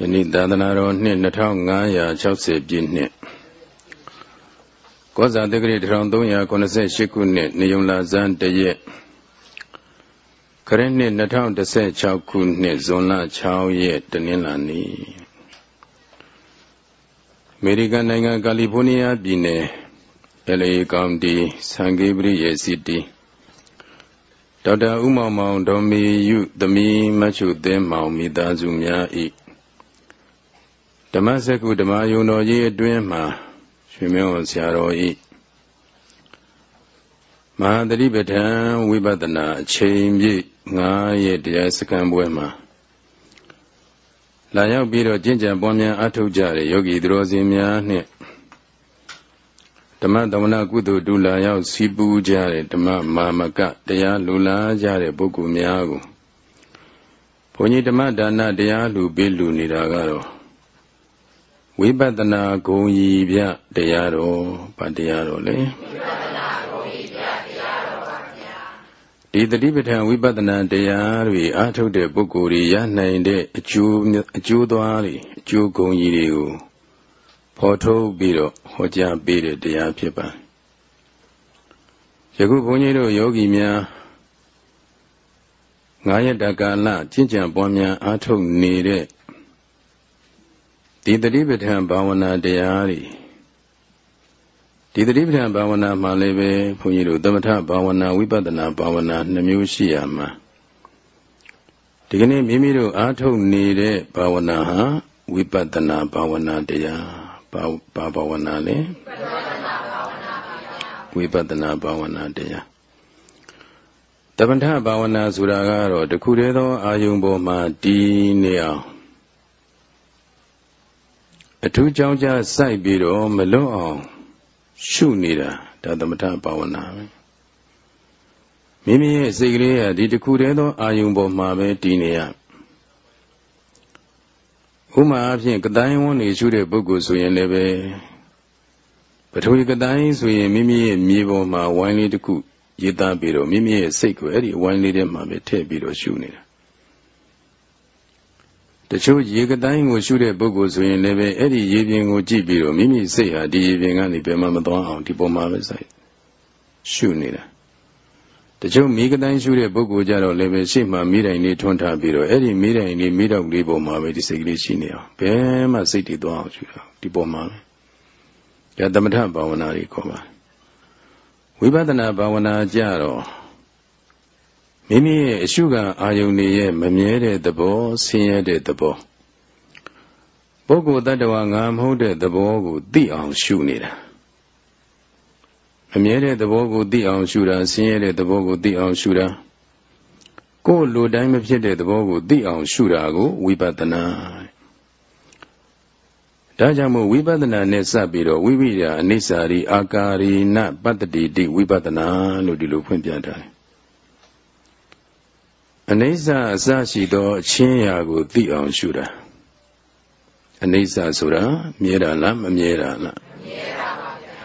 ယနေ့သာသနာတော်နှစ်2560ပြည့်နှစ်ကောဇာတက္ကရာ1388ခုနှစ်နေုံလာဇန်တရက်ခရစ်နှစ်2016ခုနှစ်ဇွန်လ6ရက်တနင်္လာနေ့အမေရိကန်နိုင်ငံကယ်လီဖိုးနီးယားပြည်နယ် LA ကောင်တီဆန်ဂေဘရီရဲ့စီတီဒေါက်တာဦးမောင်မောင်ဒေါ်မီယုသမီးမချုသင်းမောင်မိသားစုများ၏ ဓမ္မစကုဓမ္မယုံတော်ကြီးအတွင်းမှာရွှေမင်းဝန်ဆရာတော်ဤမဟာတတိပဋ္ဌာန်ဝိပဿနာအချိန်ပြည့်9ရက်တရားစခန်းပွဲမှာလာရောက်ပြီးတော့ကျင့်ကြံပွားများအထောက်ကြတဲ့ယောဂီသူတော်စင်များနှင့်ဓမ္မသမဏကုသိုလ်ဒုလာရောက်စီပူကြတဲ့ဓမ္မမာမကတရားလူလာကြတဲ့ပုဂ္ဂိုလ်များကိုဘုန်းကြီးဓမ္မဒါနတရားလူပေးလူနေတာကတော့ ဝိပဿနာဂုံကြီးပြတရားတော်ဗတ်တရားတော်လေဝိပဿနာဂုံကြီးပြတရားတော်ပါဗျာဒီတတိပဋ္ဌာန်ဝိပဿနာတရားတွေအားထုတ်တဲ့ပုဂ္ဂိုလ်တွေရနိုင်တဲ့အကျိုးအကျိုးသွားတွေအကျိုးဂုံကြီးတွေကိုဖော်ထုတ်ပြီးတော့ဟောကြားပေးတဲ့တရားဖြစ်ပါယခုဘုန်းကြီးတို့ယောဂီများငါးရက်တကာလကျင့်ကြံပွားများအားထုတ်နေတဲ့ ဒီတတိပဋ္ဌာန်ဘာဝနာတရားတွေဒီတတိပဋ္ဌာန်ဘာဝနာမှာလည်းပဲဘုန်းကြီးတို့သမထဘာဝနာဝိပဿနာဘာဝနာနှမျိုးရှိရမှာဒီကနေ့မိမိတို့အားထုတ်နေတဲ့ဘာဝနာဟာဝိပဿနာဘာဝနာတရားဘာဘာဘာဝနာလဲဝိပဿနာဘာဝနာတရားတပ္ပထဘာဝနာဆိုတာကတော့တခုတည်းသောအာယုံပေါ်မှာတည်နေအောင် အထူးကြောင်းကြစိုက်ပြီးတော့မလွတ်အောင်ရှုနေတာဒါသမထဘာဝနာပဲမိမိရဲ့စိတ်ကလေးကဒီတစ်ခုတည်းသောအာယုံပေါ်မှာပဲတည်နေရဥမာအဖြစ်ကတိုင်းဝန်းနေရှုတဲ့ပုဂ္ဂိုလ်ဆိုရင်လည်းပဲပထဝီကတိုင်းဆိုရင်မိမိရဲ့မြေပေါ်မှာဝိုင်းလေးတစ်ခုရေးသားပြီးတော့မိမိရဲ့စိတ်ကိုအဲ့ဒီဝိုင်းလေးထဲမှာပဲထည့်ပြီးတော့ရှုနေတာ တချို့ရေကတိုင်းကိုရှုတဲ့ပုဂ္ဂိုလ်ဆိုရင်လည်းပဲအဲ့ဒီရေပြင်ကိုကြည့်ပြီးတော့မိမိစိတ်ဟာဒီရေပြင်ကနေဘယ်မှမသွားအောင်ဒီပုံမှာပဲစိုက်ရှုနေတာတချို့မိကတိုင်းရှုတဲ့ပုဂ္ဂိုလ်ကြတော့လည်းပဲရှေ့မှာမိတိုင်လေးထွန်းထားပြီးတော့အဲ့ဒီမိတိုင်လေးမိတော့လေးပုံမှာပဲဒီစိတ်ကလေးရှိနေအောင်ဘယ်မှစိတ်တည်သွားအောင်ရှုတာဒီပုံမှာပဲဒါသမထဘာဝနာတွေခေါ်ပါဝိပဿနာဘာဝနာကြတော့ မိမိရဲ့အရှုခံအာယုန်တွေရဲ့မမြဲတဲ့သဘောဆင်းရဲတဲ့သဘောပုဂ္ဂိုလ်တ attva ငါမဟုတ်တဲ့သဘောကိုသိအောင်ရှုနေတာမမြဲတဲ့သဘောကိုသိအောင်ရှုတာဆင်းရဲတဲ့သဘောကိုသိအောင်ရှုတာကိုယ်လိုတိုင်းမဖြစ်တဲ့သဘောကိုသိအောင်ရှုတာကိုဝိပဿနာဒါကြောင့်မို့ဝိပဿနာနဲ့စပ်ပြီးတော့ဝိပိယအနိစ္စရိအာကာရိနပတ္တိတိဝိပဿနာလို့ဒီလိုဖွင့်ပြထားတယ် အနိစ္စအစရှိသောအချင်းရာကိုသိအောင်ရှုတာအနိစ္စဆိုတာမြဲတာလားမမြဲတာလားမြဲတာပါဗျာ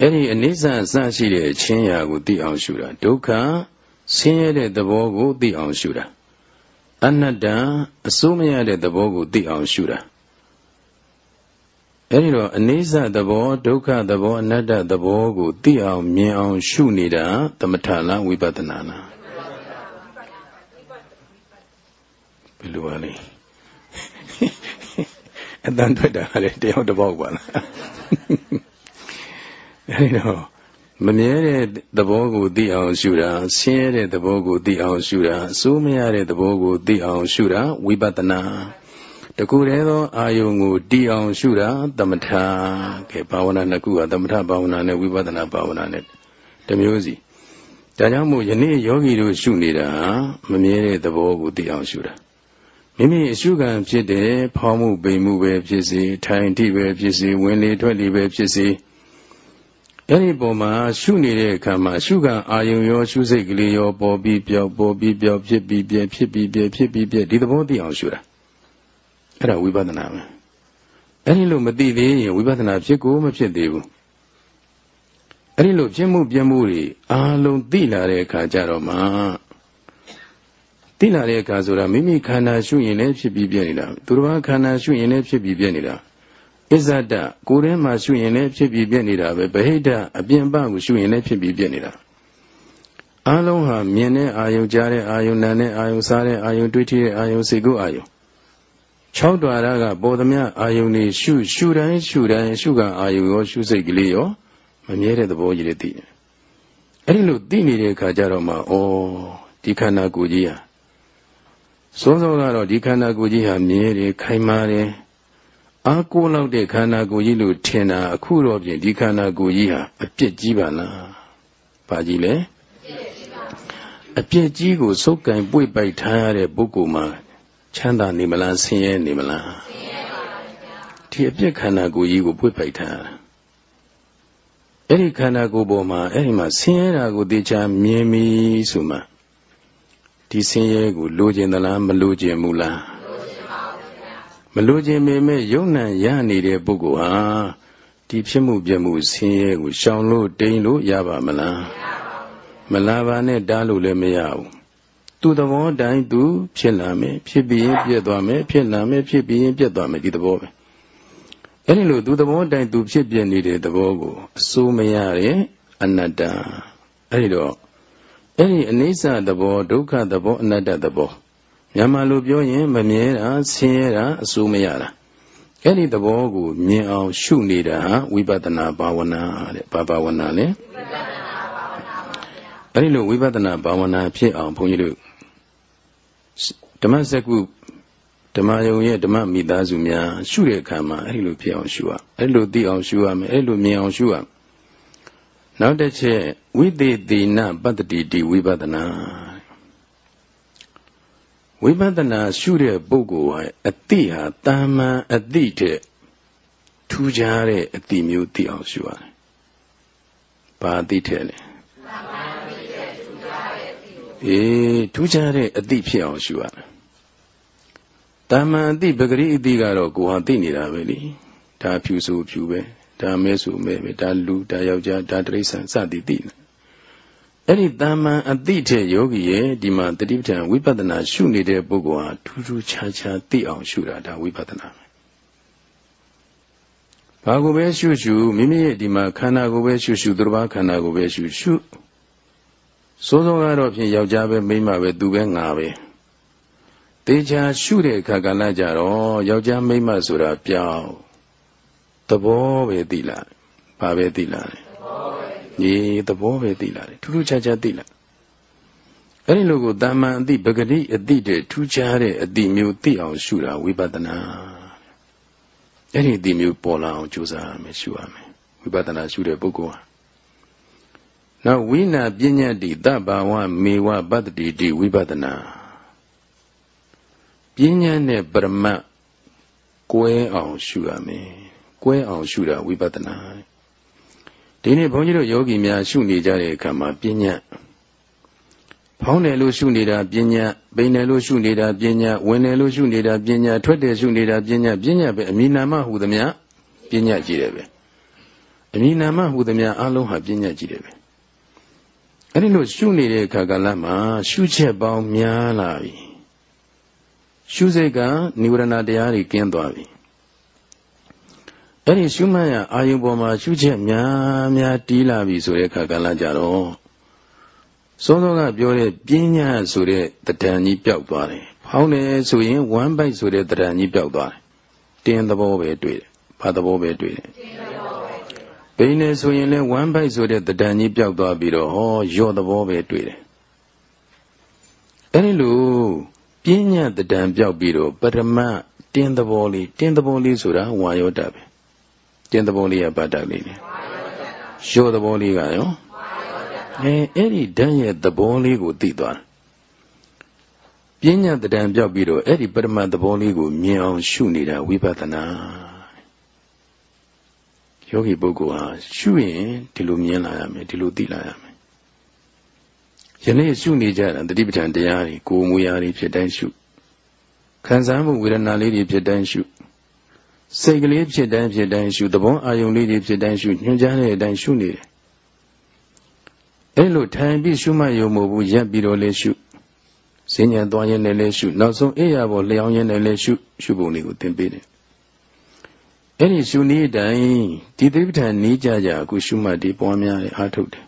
အဲ့ဒီအနိစ္စအစရှိတဲ့အချင်းရာကိုသိအောင်ရှုတာဒုက္ခဆင်းရဲတဲ့သဘောကိုသိအောင်ရှုတာအနတ္တအစိုးမရတဲ့သဘောကိုသိအောင်ရှုတာအဲဒီတော့အနိစ္စသဘောဒုက္ခသဘောအနတ္တသဘောကိုသိအောင်မြင်အောင်ရှုနေတာသမထလားဝိပဿနာလား ယ်လိုပါလဲအတန်ထွက်တာလည်းတယောက်တစ်ပေါက်ပါလားအဲဒီတော့မမြဲတဲ့သဘောကိုသိအောင်ရှုတာဆင်းရဲတဲ့သဘောကိုသိအောင်ရှုတာအစိုးမရတဲ့သဘောကိုသိအောင်ရှုတာဝိပဿနာတကူတည်းသောအာယုံကိုတည်အောင်ရှုတာသမထကဲဘာဝနာနှစ်ခုကသမထဘာဝနာနဲ့ဝိပဿနာဘာဝနာနဲ့တမျိုးစီဒါကြောင့်မို့ယနေ့ယောဂီတို့ရှုနေတာမမြဲတဲ့သဘောကိုသိအောင်ရှုတာ မိမိအရှုခံဖြစ်တဲ့ဖောင်းမှုပိန်မှုပဲဖြစ်စေထိုင်တိပဲဖြစ်စေဝင်လေထွက်လေပဲဖြစ်စေအဲ့ဒီပုံမှာရှုနေတဲ့အခါမှာရှုခံအာယုံရောရှုစိတ်ကလေးရောပေါ်ပြီးပြောက်ပေါ်ပြီးပြောက်ဖြစ်ပြီးပြဖြစ်ပြီးပြဖြစ်ပြီးပြဒီသဘောသိအောင်ရှုတာအဲ့ဒါဝိပဿနာပဲအဲ့ဒီလိုမသိသေးရင်ဝိပဿနာဖြစ်ကိုမဖြစ်သေးဘူးအဲ့ဒီလိုဖြစ်မှုပြမှုတွေအာလုံးသိလာတဲ့အခါကျတော့မှ သိသိလာတဲ့အခါဆိုတာမိမိခန္ဓာရှုရင်လည်းဖြစ်ပြီးပြည့်နေတာသူတစ်ပါးခန္ဓာရှုရင်လည်းဖြစ်ပြီးပြည့်နေတာအစ္ဆဒကိုယ်ထဲမှာရှုရင်လည်းဖြစ်ပြီးပြည့်နေတာပဲဗဟိတအပြင်ပကိုရှုရင်လည်းဖြစ်ပြီးပြည့်နေတာအလုံးဟာမြင်တဲ့အာယုံကြားတဲ့အာယုံနာတဲ့အာယုံစားတဲ့အာယုံတွေးထိတဲ့အာယုံစိတ်ကူးအာယုံ၆တွာရကပေါ်သမျှအာယုန်တွေရှုရှုတိုင်းရှုတိုင်းရှုကအာယုန်ရောရှုစိတ်ကလေးရောမမြဲတဲ့သဘောကြီးတွေသိတယ်။အဲ့ဒီလိုသိနေတဲ့အခါကျတော့မှဩဒီခန္ဓာကိုယ်ကြီးဟာ စိုးစောကတော့ဒီခန္ဓာကိုယ်ကြီးဟာမြဲတယ်ခိုင်မာတယ်အာကိုလောက်တဲ့ခန္ဓာကိုယ်ကြီးလို့ထင်တာအခုတော့ပြင်ဒီခန္ဓာကိုယ်ကြီးဟာအပြစ်ကြီးပါလား။ဘာကြီးလဲ။အပြစ်ကြီးကိုစုပ်ကင်ပွေ့ပိုက်ထားရတဲ့ပုဂ္ဂိုလ်မှာချမ်းသာနေမလားဆင်းရဲနေမလားဆင်းရဲပါပါဗျာဒီအပြစ်ခန္ဓာကိုယ်ကြီးကိုပွေ့ပိုက်ထားအဲ့ဒီခန္ဓာကိုယ်ပေါ်မှာအဲ့ဒီမှာဆင်းရဲတာကိုသိချာမြင်ပြီဆိုမှ ဒီဆင်းရဲကိုလိုချင်သလားမလိုချင်ဘူးလားမလိုချင်ပေမဲ့ယုံ nant ရနေတဲ့ပုဂ္ဂိုလ်ဟာဒီဖြစ်မှုပြမှုဆင်းရဲကိုရှောင်လို့တိန်လို့ရပါမလားမလာပါနဲ့တားလို့လည်းမရဘူးသူ့သဘောတိုင်းသူဖြစ်လာမယ်ဖြစ်ပြီးရင်ပြည့်သွားမယ်ဖြစ်လာမယ်ဖြစ်ပြီးရင်ပြည့်သွားမယ်ဒီသဘောပဲအဲ့ဒီလိုသူသဘောတိုင်းသူဖြစ်ပြနေတဲ့သဘောကိုအစိုးမရတဲ့အနတ္တအဲ့ဒီတော့ အဲ့ဒီအနိစ္စသဘောဒုက္ခသဘောအနတ္တသဘောမြန်မာလိုပြောရင်မမြဲတာဆင်းရဲတာအစိုးမရတာအဲ့ဒီသဘောကိုမြင်အောင်ရှုနေတာဟာဝိပဿနာဘာဝနာတဲ့ဘာဘာဝနာလဲအဲ့ဒီလိုဝိပဿနာဘာဝနာဖြစ်အောင်ဘုန်းကြီးတို့ဓမ္မစကုဓမ္မယုံရဲ့ဓမ္မမိသားစုများရှုတဲ့အခါမှာအဲ့လိုဖြစ်အောင်ရှုရအဲ့လိုသိအောင်ရှုရမယ်အဲ့လိုမြင်အောင်ရှုရ နောက်တစ်ချက်ဝိသေတိနပတ္တိတိဝိပဿနာဝိပဿနာရှုတဲ့ပုဂ္ဂိုလ်ဟာအတိဟာတာမန်အတိတဲ့ထူးခြားတဲ့အတိမျိုးသိအောင်ရှုရတယ်။ဘာအတိထဲလဲအေးထူးခြားတဲ့အသည့်ဖြစ်အောင်ရှုရတယ်။တာမန်အသည့်ပဂရိအသည့်ကတော့ကိုဟာသိနေတာပဲလေ။ဒါဖြူဆိုဖြူပဲ။ ဒါမဲဆိုမဲပဲ။ဒါလူဒါယောက်ျားဒါတိရစ္ဆာန်စသည်သိနေ။အဲ့ဒီတာမန်အသည့်တဲ့ယောဂီရဲ့ဒီမှာတတိပဋ္ဌာန်ဝိပဿနာရှုနေတဲ့ပုဂ္ဂိုလ်ဟာထူးထူးခြားခြားသိအောင်ရှုတာဒါဝိပဿနာပဲ။ဘာကိုပဲရှုရှုမိမိရဲ့ဒီမှာခန္ဓာကိုပဲရှုရှုသူတစ်ပါးခန္ဓာကိုပဲရှုရှုစိုးစိုးကတော့ဖြင့်ယောက်ျားပဲမိန်းမပဲသူပဲငါပဲတေချာရှုတဲ့အခါကလည်းကြတော့ယောက်ျားမိန်းမဆိုတာပြောင်း သဘောပဲသိလာဘာပဲသိလာလဲညီသဘောပဲသိလာတယ်ထူးထူးခြားခြားသိလာအဲ့ဒီလိုကိုတာမန်အတိပဂတိအတိတဲ့ထူးခြားတဲ့အတိမျိုးသိအောင်ရှုတာဝိပဿနာအဲ့ဒီအတိမျိုးပေါ်လာအောင်ကြိုးစားရမယ်ရှုရမယ်ဝိပဿနာရှုတဲ့ပုဂ္ဂိုလ်ဟာနောက်ဝိနာပညာတိတဘာဝမေဝပတ္တိတိဝိပဒနာပညာနဲ့ပရမတ်ကွဲအောင်ရှုရမယ် ကွဲအောင်ရှုတာဝိပဿနာဒီနေ့ဘုန်းကြီးတို့ယောဂီများရှုနေကြတဲ့အခါမှာပညာဖောင်းတယ်လို့ရှုနေတာပညာပိန်တယ်လို့ရှုနေတာပညာဝင်တယ်လို့ရှုနေတာပညာထွက်တယ်ရှုနေတာပညာပညာပဲအမိနာမဟူသမျှပညာကြည့်တယ်ပဲအမိနာမဟူသမျှအလုံးဟာပညာကြည့်တယ်ပဲအဲ့ဒီလိုရှုနေတဲ့အခါကလည်းမှာရှုချက်ပေါင်းများလာပြီရှုစိတ်ကនិဝရဏတရားတွေကင်းသွားပြီ အဲ့ဒီရှုမှတ်ရအာယုံပေါ်မှာရှုချက်များများတီးလာပြီဆိုတဲ့အခါကလည်းကြတော့စောစောကပြောတဲ့ပညာဆိုတဲ့တဏ္ဍာန်ကြီးပျောက်သွားတယ်ဖောင်းတယ်ဆိုရင်ဝမ်းပိုက်ဆိုတဲ့တဏ္ဍာန်ကြီးပျောက်သွားတယ်တင်းသဘောပဲတွေ့တယ်ဘာသဘောပဲတွေ့တယ်ဘိနေဆိုရင်လည်းဝမ်းပိုက်ဆိုတဲ့တဏ္ဍာန်ကြီးပျောက်သွားပြီးတော့ဟောရော့သဘောပဲတွေ့တယ်အဲဒီလိုပြင်းညတဏ္ဍာန်ပျောက်ပြီးတော့ပရမတင်းသဘောလေးတင်းသဘောလေးဆိုတာဝါယောတပဲ တင်းသဘောလေးကဗတ္တလေးလေရော့သဘောလေးကရောအဲအဲ့ဒီဓာတ်ရဲ့သဘောလေးကိုသိသွားတယ်ပညာတဏ္ဍာန်ပြောက်ပြီးတော့အဲ့ဒီပရမတ်သဘောလေးကိုမြင်အောင်ရှုနေတာဝိပဿနာယောဂီပုဂ္ဂိုလ်ဟာရှုရင်ဒီလိုမြင်လာရမယ်ဒီလိုသိလာရမယ်ယနေ့ရှုနေကြတာတတိပဋ္ဌာန်တရားတွေကိုယ်မူရာတွေဖြစ်တိုင်းရှုခံစားမှုဝေဒနာလေးတွေဖြစ်တိုင်းရှု စိတ်ကလေးဖြစ်တိုင်းဖြစ်တိုင်းရှုသဘောအာယုံလေးတွေဖြစ်တိုင်းရှုညွှန်ကြားတဲ့အတိုင်းရှုနေတယ်အဲ့လိုထိုင်ပြီးရှုမှတ်ရုံမဟုတ်ဘူးရပ်ပြီးတော့လေရှုစဉ္ညာသွားရင်လည်းရှုနောက်ဆုံးအိယာပေါ်လျောင်းရင်လည်းရှုရှုပုံလေးကိုသင်ပေးတယ်အဲ့ဒီရှုနည်းတိုင်းဒီသိပ္ပံနည်းကြကြအခုရှုမှတ်ဒီပွားများတယ်အားထုတ်တယ်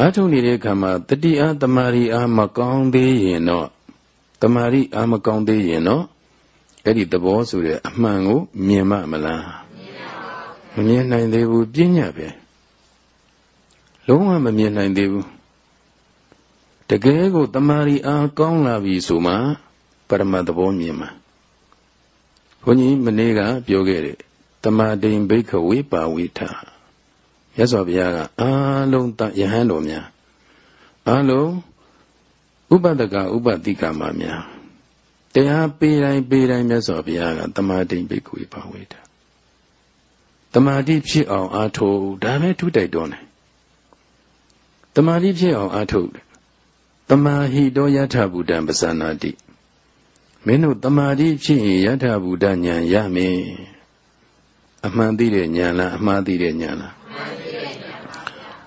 အားထုတ်နေတဲ့အခါမှာတတိအားတမာရီအားမကောင်းသေးရင်တော့တမာရီအားမကောင်းသေးရင်တော့ အဲ့ဒီသဘောဆိုတဲ့အမှန်ကိုမြင်မှမလားမမြင်နိုင်သေးဘူးပြဉ္ညာပဲလုံးဝမမြင်နိုင်သေးဘူးတကယ်ကိုတမာရီအားကောင်းလာပြီဆိုမှပရမတ်သဘောမြင်မှာဘုန်းကြီးမနေ့ကပြောခဲ့တယ်တမာတိန်ဘိခဝေပါဝိထရသော်ဘုရားကအာလုံးတယဟန်တော်များအာလုံးဥပဒကဥပတိကမများ တရားပေးတိုင်းပေးတိုင်းမြတ်စွာဘုရားကတမာတိန်ဘိခဝေပါဝိထတမာတိဖြစ်အောင်အားထုတ်ဒါပဲထုတိုက်တော်တယ်တမာတိဖြစ်အောင်အားထုတ်တယ်တမာဟိတောယထဗုဒ္ဓံပဇာနာတိမင်းတို့တမာတိဖြစ်ရင်ယထဗုဒ္ဓဉာဏ်ရမယ်အမှန်သိတဲ့ဉာဏ်လားအမှားသိတဲ့ဉာဏ်လား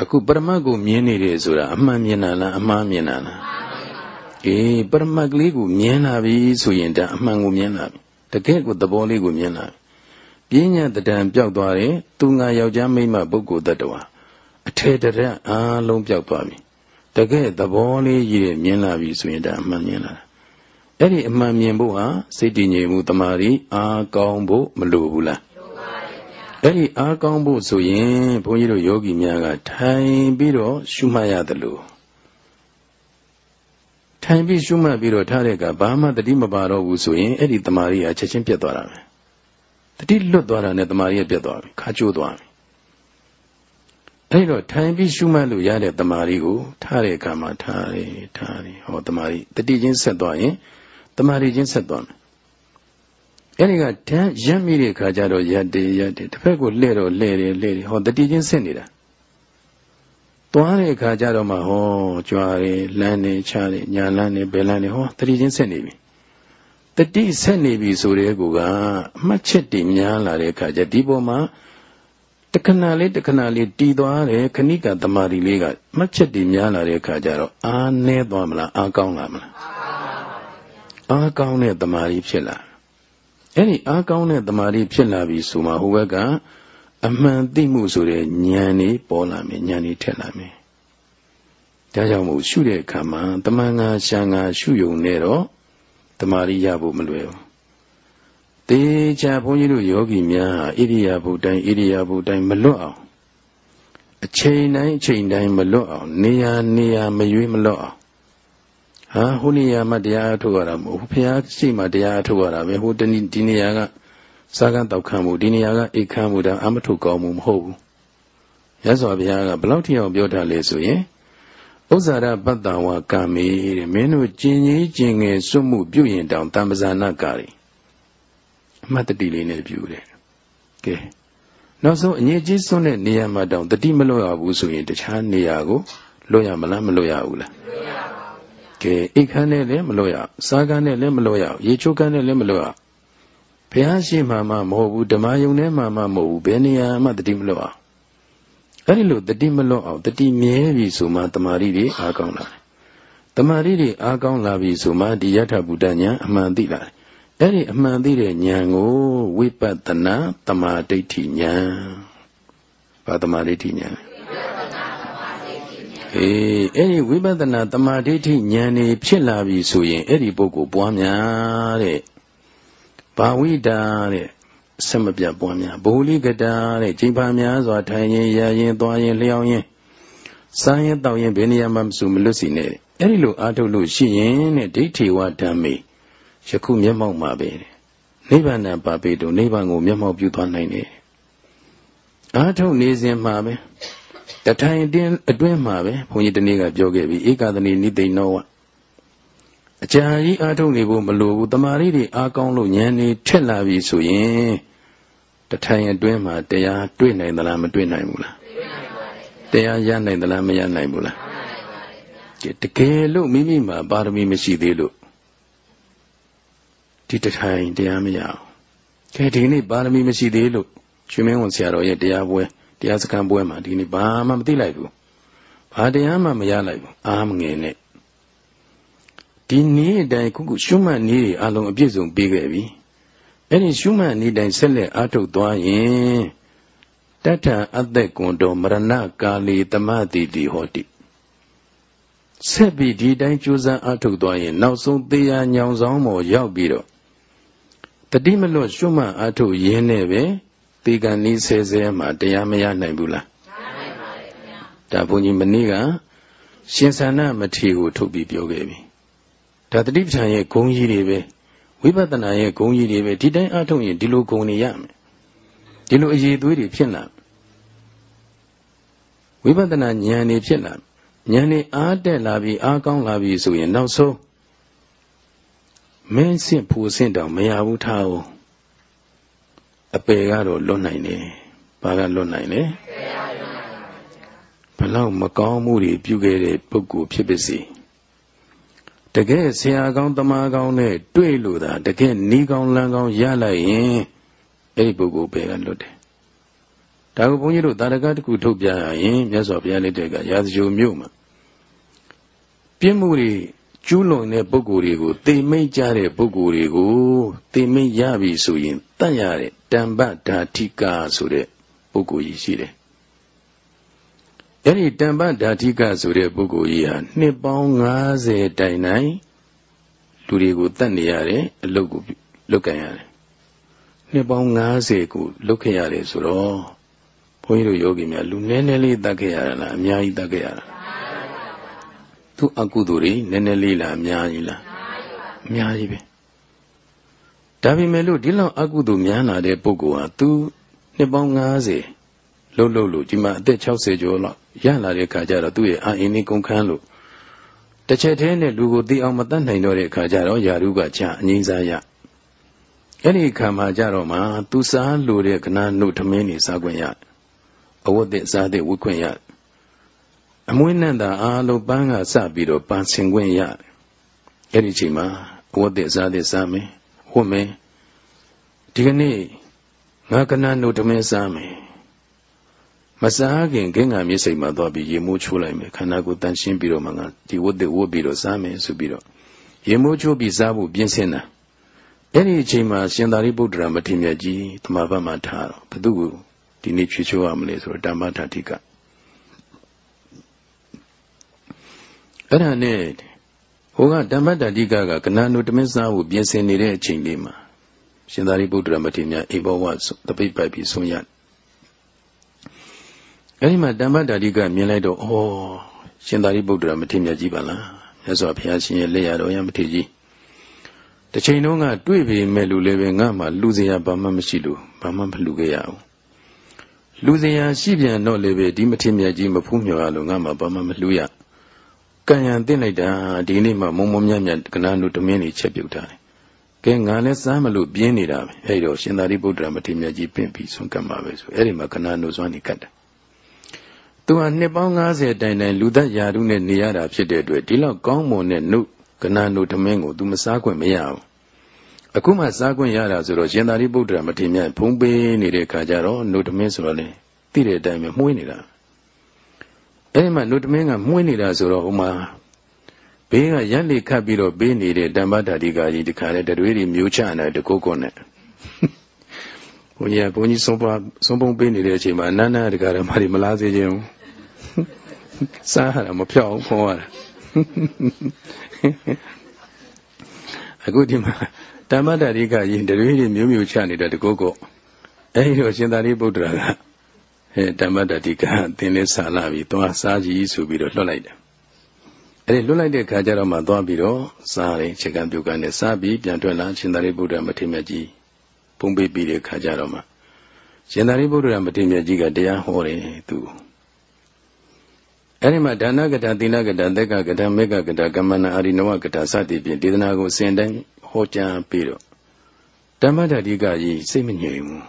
အခုပရမတ်ကိုမြင်နေတယ်ဆိုတာအမှန်မြင်တာလားအမှားမြင်တာလား အေးပရမတ်ကလေးကိုမြင်လာပြီဆိုရင်ဒါအမှန်ကိုမြင်လာပြီတကယ်ကိုသဘောလေးကိုမြင်လာပြီပညာတဒံပျောက်သွားတယ်သူငါယောက်ျားမိန်းမပုဂ္ဂိုလ်တ attva အထေတရအားလုံးပျောက်သွားပြီတကယ်သဘောလေးကြီးမြင်လာပြီဆိုရင်ဒါအမှန်မြင်လာတာအဲ့ဒီအမှန်မြင်ဖို့ဟာစိတ်တည်ငြိမ်မှုတမာရီအားကောင်းဖို့မလိုဘူးလားအဲ့ဒီအားကောင်းဖို့ဆိုရင်ဘုန်းကြီးတို့ယောဂီများကထိုင်ပြီးတော့ရှုမှတ်ရတယ်လို့ ထိုင်ပြီးရှုမှတ်ပြီးတော့ထားတဲ့ကဘာမှတတိမပါတော့ဘူးဆိုရင်အဲ့ဒီတမာရီကချက်ချင်းပြတ်သွားတာပဲတတိလွတ်သွားတာနဲ့တမာရီကပြတ်သွားပြီခါကျိုးသွားပြီအဲ့တော့ထိုင်ပြီးရှုမှတ်လို့ရတဲ့တမာရီကိုထားတဲ့အခါမှာထားတယ်ထားတယ်ဟောတမာရီတတိချင်းဆက်သွားရင်တမာရီချင်းဆက်သွားမယ်အဲ့ဒီကတန်းရက်မိတဲ့ခါကျတော့ရက်တယ်ရက်တယ်တစ်ဖက်ကိုလှဲ့တော့လှဲ့တယ်လှဲ့တယ်ဟောတတိချင်းဆက်နေတာ သွားတဲ့အခါကျတော့မှဟောကြွားတယ်လမ်းနေချတယ်ညာလမ်းနေဘယ်လမ်းနေဟောတတိချင်းဆက်နေပြီတတိဆက်နေပြီဆိုတဲ့ကူကအမှတ်ချက်တွေများလာတဲ့အခါကျဒီပေါ်မှာတခဏလေးတခဏလေးတီသွားတယ်ခဏိကသမာဓိလေးကမှတ်ချက်တွေများလာတဲ့အခါကျတော့အာနဲသွားမလားအာကောင်းလာမလားအာကောင်းတဲ့သမာဓိဖြစ်လာအဲ့ဒီအာကောင်းတဲ့သမာဓိဖြစ်လာပြီဆိုမှဟိုဘက်က အမှန်သိမှုဆိုတဲ့ဉာဏ်นี่ပေါ်လာမယ်ဉာဏ်นี่ထက်လာမယ်ဒါကြောင့်မို့ရှုတဲ့အခါမှာတမန်ငါရှာငါရှုယုံနဲ့တော့တမာတိရဖို့မလွယ်ဘူးတေချာဘုန်းကြီးတို့ယောဂီများဣရိယာပုတိုင်းဣရိယာပုတိုင်းမလွတ်အောင်အချိန်တိုင်းအချိန်တိုင်းမလွတ်အောင်နေရာနေရာမရွေးမလွတ်အောင်ဟာဟိုနေရာမှာတရားထုတ်ရတာမဟုတ်ဘူးဘုရားရှိမှတရားထုတ်ရတာပဲဟိုတနည်းဒီနေရာက စားကန်းတောက်ခံမှုဒီနေရာကအိတ်ခမ်းမှုဒါအမထုတ်ကောင်းမှုမဟုတ်ဘူးရသော်ဘုရားကဘလောက်ထိအောင်ပြောထားလဲဆိုရင်ဥဇာရပတ္တဝါကမေတဲ့မင်းတို့ကျင်ကြီးကျင်ငယ်စွမှုပြုရင်တောင်တမ္ပဇာနာကာရီအမှတ်တတိလေးနဲ့ပြုတယ်ကဲနောက်ဆုံးအငြိကြီးစွန်းတဲ့နေရာမှာတောင်တတိမလွတ်ရဘူးဆိုရင်တခြားနေရာကိုလွတ်ရမလားမလွတ်ရဘူးလားလွတ်ရပါကဲအိတ်ခမ်းနဲ့လည်းမလို့ရစားကမ်းနဲ့လည်းမလို့ရရေချိုးကမ်းနဲ့လည်းမလို့ရ ဘုရားရှိမှမှမဟုတ်ဘူးဓမ္မယုံနဲ့မှမှမဟုတ်ဘူးဘယ်နေရာမှတတိမလို့အောင်အဲ့ဒီလိုတတိမလို့အောင်တတိမြဲပြီဆိုမှတမာရီတွေအားကောင်းလာတယ်တမာရီတွေအားကောင်းလာပြီဆိုမှဒီယထာဘုဒ္ဓဉာဏ်အမှန်သိလာတယ်အဲ့ဒီအမှန်သိတဲ့ဉာဏ်ကိုဝိပဿနာတမာဒိဋ္ဌိဉာဏ်ဘာတမာဒိဋ္ဌိဉာဏ်အေးအဲ့ဒီဝိပဿနာတမာဒိဋ္ဌိဉာဏ်နေဖြစ်လာပြီဆိုရင်အဲ့ဒီပုဂ္ဂိုလ်ပွားများတဲ့ ဘာဝိတာတဲ့ဆက်မပြတ်ပွားများဘိုလီကတာတဲ့ချိန်ပါများစွာထိုင်ရင်ရရင်သွားရင်လျှောင်းရင်စားရင်တောက်ရင်ဘယ်နေရာမှမစုမလွတ်စီနဲ့အဲ့ဒီလိုအားထုတ်လို့ရှိရင်တဲ့ဒိဋ္ဌိဝဓမ္မေယခုမျက်မှောက်မှာပဲတဲ့နိဗ္ဗာန်ပါပေတုနိဗ္ဗာန်ကိုမျက်မှောက်ပြုသွားနိုင်တယ်အားထုတ်နေစဉ်မှာပဲတထိုင်တင်းအတွင်းမှာပဲဘုန်းကြီးတနေ့ကပြောခဲ့ပြီဧကသနီနိသိဏောဝ အကြာကြီးအားထုတ်နေဖို့မလိုဘူးတမာရီတွေအားကောင်းလို့ဉာဏ်နေထက်လာပြီဆိုရင်တထိုင်အတွင်းမှာတရားတွေ့နိုင်သလားမတွေ့နိုင်ဘူးလားတရားရနိုင်သလားမရနိုင်ဘူးလားတကယ်လို့မိမိမှာပါရမီမရှိသေးလို့ဒီတထိုင်တရားမရအောင်ကဲဒီနေ့ပါရမီမရှိသေးလို့ရှင်မင်းဝန်ဆရာတော်ရဲ့တရားပွဲတရားစခန်းပွဲမှာဒီနေ့ဘာမှမသိလိုက်ဘူးဘာတရားမှမရလိုက်ဘူးအားမငယ်နဲ့ ဒီနည်းအတိုင်းခုခုရှုမှတ်နည်းတွေအလုံးအပြည့်စုံပေးခဲ့ပြီအဲ့ဒီရှုမှတ်နည်းတိုင်းဆက်လက်အားထုတ်သွားရင်တထအသက်ကွန်တော်မရဏကာလီတမတိတိဟောတိဆက်ပြီးဒီတိုင်းကြိုးစားအားထုတ်သွားရင် နောက်ဆုံးတရားညောင်ဆောင်ပေါ်ရောက်ပြီးတော့တတိမလွတ်ရှုမှတ်အားထုတ်ရင်းနဲ့ပဲတေကံဤဆဲဆဲမှာတရားမရနိုင်ဘူးလားနိုင်ပါပါဗျာဒါဘုန်းကြီးမနေ့ကရှင်သန္နမထေကိုထုတ်ပြီးပြောခဲ့ပြီ ဒါတတိပဋ္ဌာန်ရဲ့ဂုံကြီးတွေပဲဝိပဿနာရဲ့ဂုံကြီးတွေပဲဒီတိုင်းအားထုတ်ရင်ဒီလိုဂုံနေရမယ်ဒီလိုအရေးသွေးတွေဖြစ်လာဝိပဿနာဉာဏ်တွေဖြစ်လာဉာဏ်တွေအားတက်လာပြီးအားကောင်းလာပြီးဆိုရင်နောက်ဆုံးမင်းစင့်ဖူစင့်တောင်မရဘူးထားအောင်အပေကတော့လွတ်နိုင်တယ်ဘာကလွတ်နိုင်လဲဘလောက်မကောင်းမှုတွေပြုခဲ့တဲ့ပုဂ္ဂိုလ်ဖြစ်ပါစေ တကယ်ဆရာကောင်းတမကောင်းနဲ့တွေ့လို့သာတကယ်နီးကောင်းလန်းကောင်းရလိုက်ရင်အဲ့ဒီပုဂ္ဂိုလ်ပဲကလွတ်တယ်ဒါကိုဘုန်းကြီးတို့တာရကတခုထုတ်ပြရရင်မြတ်စွာဘုရားလက်ထက်ကရာဇဂိုမြို့မှာပြင်းမှုတွေကျူးလွန်တဲ့ပုဂ္ဂိုလ်တွေကိုတိမ်မိတ်ကြတဲ့ပုဂ္ဂိုလ်တွေကိုတိမ်မိတ်ရပြီဆိုရင်တတ်ရတဲ့တမ္ပဓာတိကဆိုတဲ့ပုဂ္ဂိုလ်ကြီးရှိတယ် အဲ့ဒီတမ္ပဓာတိကဆိုတဲ့ပုဂ္ဂိုလ်ကြီးဟာနှစ်ပေါင်း90တိုင်တိုင်လူတွေကိုတတ်နေရတယ်အလုတ်ကိုလုတ်ကန်ရတယ်နှစ်ပေါင်း90ကိုလုတ်ခဲ့ရတယ်ဆိုတော့ဘုန်းကြီးတို့ယောဂီများလူနည်းနည်းလေးတတ်ခဲ့ရတာလားအများကြီးတတ်ခဲ့ရတာသူအကုသိုလ်တွေနည်းနည်းလေးလားအများကြီးလားအများကြီးပဲဒါပေမဲ့လို့ဒီလောက်အကုသိုလ်များလာတဲ့ပုဂ္ဂိုလ်ဟာသူနှစ်ပေါင်း90 လှုပ်လှုပ်လို့ဒီမှာအသက်60ကျော်လောက်ရလာတဲ့ခါကျတော့သူ့ရဲ့အာအင်းนี่ကုန်ခန်းလို့တစ်ချက်တည်းနဲ့လူကိုသိအောင်မတတ်နိုင်တော့တဲ့ခါကျတော့ယာရုကချအငိမ့်စားရအဲ့ဒီခါမှာကြတော့မှသူစားလို့တဲ့ကနာနှုတ်ထမင်းနေစားခွင့်ရအဝတ်သစ်စားသစ်ဝတ်ခွင့်ရအမွေးနဲ့တာအားလုံးပန်းကစပြီးတော့ပန်းဆင်ခွင့်ရအဲ့ဒီချိန်မှာအဝတ်သစ်စားသစ်စားမယ်ဝတ်မယ်ဒီကနေ့ငါကနာနှုတ်ထမင်းစားမယ် မစားခင်ဂင်္ဂါမြေစိတ်မှာသွားပြီးရေမိုးချိုးလိုက်မယ်ခန္ဓာကိုယ်တန်ရှင်းပြီးတော့မှငါဒီဝတ်တွေဝတ်ပြီးတော့စားမယ်ဆိုပြီးတော့ရေမိုးချိုးပြီးစားဖို့ပြင်ဆင်တာအဲ့ဒီအချိန်မှာရှင်သာရိပုတ္တရာမထေရမြတ်ကြီးသမာဘတ်မှာထားတော့ဘသူကိုဒီနေ့ဖြေချိုးရမလဲဆိုတော့ဓမ္မထာတိကအဲ့ဒါနဲ့ဟိုကဓမ္မတာတိကကကဏ္ဍနုတမင်းစားဖို့ပြင်ဆင်နေတဲ့အချိန်လေးမှာရှင်သာရိပုတ္တရာမထေရမြတ်အိဘောဝတပိတ်ပိုက်ပြီးဆုံးရတယ် အဲဒီမှာတမ္ပတာတိကမြင်လိုက်တော့ဩရှင်သာရိပုတ္တရာမထေရမြတ်ကြီးပါလားမြတ်စွာဘုရားရှင်ရဲ့လက်ရတော်ရမထေရကြီးတစ်ချိန်လုံးကတွေ့ပေမဲ့လူလည်းပဲငါမှလူစရာဘာမှမရှိလို့ဘာမှမလူခဲ့ရအောင်လူစရာရှိပြန်တော့လည်းပဲဒီမထေရမြတ်ကြီးမဖူးမြော်ရလို့ငါမှဘာမှမလူရကံရန်သိလိုက်တာဒီနေ့မှမုံမုံမြတ်မြတ်ကနာနုတမင်းတွေချက်ပြုတ်ထားတယ်ကဲငါလည်းစားမလို့ပြင်းနေတာပဲအဲ့တော့ရှင်သာရိပုတ္တရာမထေရမြတ်ကြီးပင့်ပြီးဆုံးကပ်မှာပဲဆိုအဲ့ဒီမှာကနာနုစွမ်းနေကတ်တယ် သူဟာနှစ်ပေါင်း90တိုင်တိုင်လူသက်ယာရုနဲ့နေရတာဖြစ်တဲ့အတွက်ဒီလောက်ကောင်းမွန်တဲ့နှုတ်ကနာနှုတ်ထမင်းကို तू မစားခွင့်မရဘူးအခုမှစားခွင့်ရတာဆိုတော့ရှင်သာရိပုတ္တရာမထေရမြတ်ဖုံးပေးနေတဲ့ခါကျတော့နှုတ်ထမင်းဆိုတော့လေသိတဲ့အတိုင်းပဲမှုေးနေတာအဲဒီမှာနှုတ်ထမင်းကမှုေးနေတာဆိုတော့ဟိုမှာဘေးကရက်လေခတ်ပြီးတော့ဘေးနေတဲ့တမ္ပတ္တာတိကာကြီးတခါလေတတွေးတွေမျိုးချနေတကုတ်ကုတ်နဲ့ဘုန်းကြီးကဘုန်းကြီးဆုံးပါဆုံးပုံပေးနေတဲ့အချိန်မှာအနန္တတကာဓမ္မတွေမလားစေခြင်း စားရတာမဖြောက်ဘူးခေါ်ရတာအခုဒီမှာတမ္မတရိကရင်တရွေးတွေမျိုးမျိုးချနေတဲ့တကုတ်ကုတ်အဲဒီတော့ရှင်သာရိပုတ္တရာကအဲတမ္မတတိကသင်လေးဆာလာပြီးသွားစားကြည့်ဆိုပြီးတော့လွှတ်လိုက်တယ်အဲဒီလွှတ်လိုက်တဲ့ခါကျတော့မှသွားပြီးတော့စားရင်ခြေကံပြုတ်ကနေစားပြီးပြန်ထွက်လာရှင်သာရိပုတ္တရာမထေရမြတ်ကြီးပုံပေးပြီးတဲ့ခါကျတော့မှရှင်သာရိပုတ္တရာမထေရမြတ်ကြီးကတရားဟောတယ်သူ အဲဒီမှာဒါနကတာသီလကတာသက်ကကတာမေကကတာကမ္မနာအာရိနဝကတာစသည်ဖြင့်ဒေသနာကိုအစဉ်တိုင်းဟောကြားပြီးတော့ဓမ္မဓာတိကကြီးစိတ်မငြိမ်ဘူး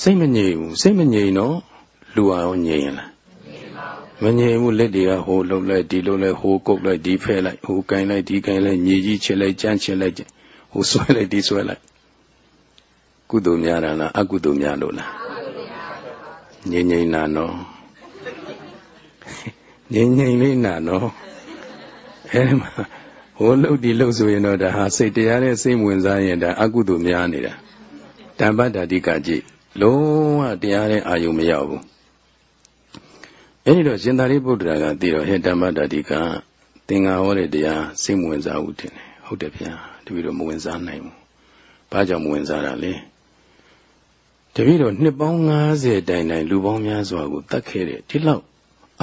စိတ်မငြိမ်ဘူးစိတ်မငြိမ်တော့လူအောင်ငြိမ်လားမငြိမ်ဘူးလက်တွေကဟိုလှုပ်လိုက်ဒီလှုပ်လိုက်ဟိုကုတ်လိုက်ဒီဖဲလိုက်ဟိုကင်လိုက်ဒီကင်လိုက်ညီကြီးချစ်လိုက်ကြမ်းချစ်လိုက်ဟိုဆွဲလိုက်ဒီဆွဲလိုက်ကုသိုလ်များတာလားအကုသိုလ်များလို့လားငြိမ်ငြိမ်နာနော် ငြိမ်ငြိမ်လေးနာနော်အဲဒီမှာဟိုလှုပ်ဒီလှုပ်ဆိုရင်တော့ဒါဟာစိတ်တရားနဲ့စိတ်ဝင်စားရင်ဒါအကုသိုလ်များနေတာတမ္ပတ္တိကကြည့်လုံးဝတရားနဲ့အာယုံမရောက်ဘူးအဲဒီတော့ရှင်သာရိပုတ္တရာကသိတော့ဟဲ့တမ္ပတ္တိကသင်္ဃာဟောတဲ့တရားစိတ်ဝင်စားဘူးတင်တယ်ဟုတ်တယ်ဗျာတပည့်တော်မဝင်စားနိုင်ဘူးဘာကြောင့်မဝင်စားတာလဲတပည့်တော်နှစ်ပေါင်း90တိုင်တိုင်လူပေါင်းများစွာကိုတတ်ခဲ့တဲ့ဒီလောက်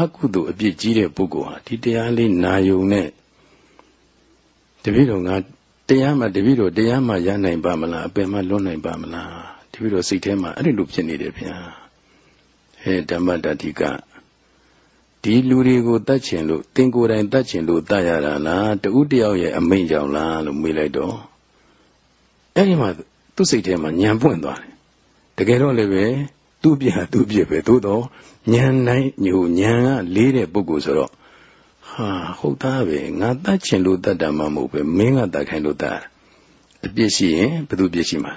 အကုသိုလ်အပြစ်ကြီးတဲ့ပုဂ္ဂိုလ်ဟာဒီတရားလေးနာယုံနဲ့တပည့်တော်ငါတရားမှတပည့်တော်တရားမှရနိုင်ပါမလားအပယ်မှလွတ်နိုင်ပါမလားတပည့်တော်စိတ်ထဲမှာအဲ့ဒီလိုဖြစ်နေတယ်ဗျာဟဲ့ဓမ္မတတိကဒီလူတွေကိုတတ်ချင်လို့တင်ကိုယ်တိုင်တတ်ချင်လို့တတ်ရတာလားတူတယောက်ရဲ့အမိန့်ကြောင့်လားလို့မေးလိုက်တော့အဲ့ဒီမှာသူ့စိတ်ထဲမှာညံပွင့်သွားတယ်တကယ်တော့လည်းပဲ သူ့ပြသူ့ပြပဲသို့တော့ညံနိုင်ညိုညံကလေးတဲ့ပုဂ္ဂိုလ်ဆိုတော့ဟာဟုတ်သားပဲငါတတ်ချင်လို့တတ်တာမှမဟုတ်ပဲမင်းကတတ်ခိုင်းလို့တတ်အပြစ်ရှိရင်ဘယ်သူပြစ်ရှိမှာ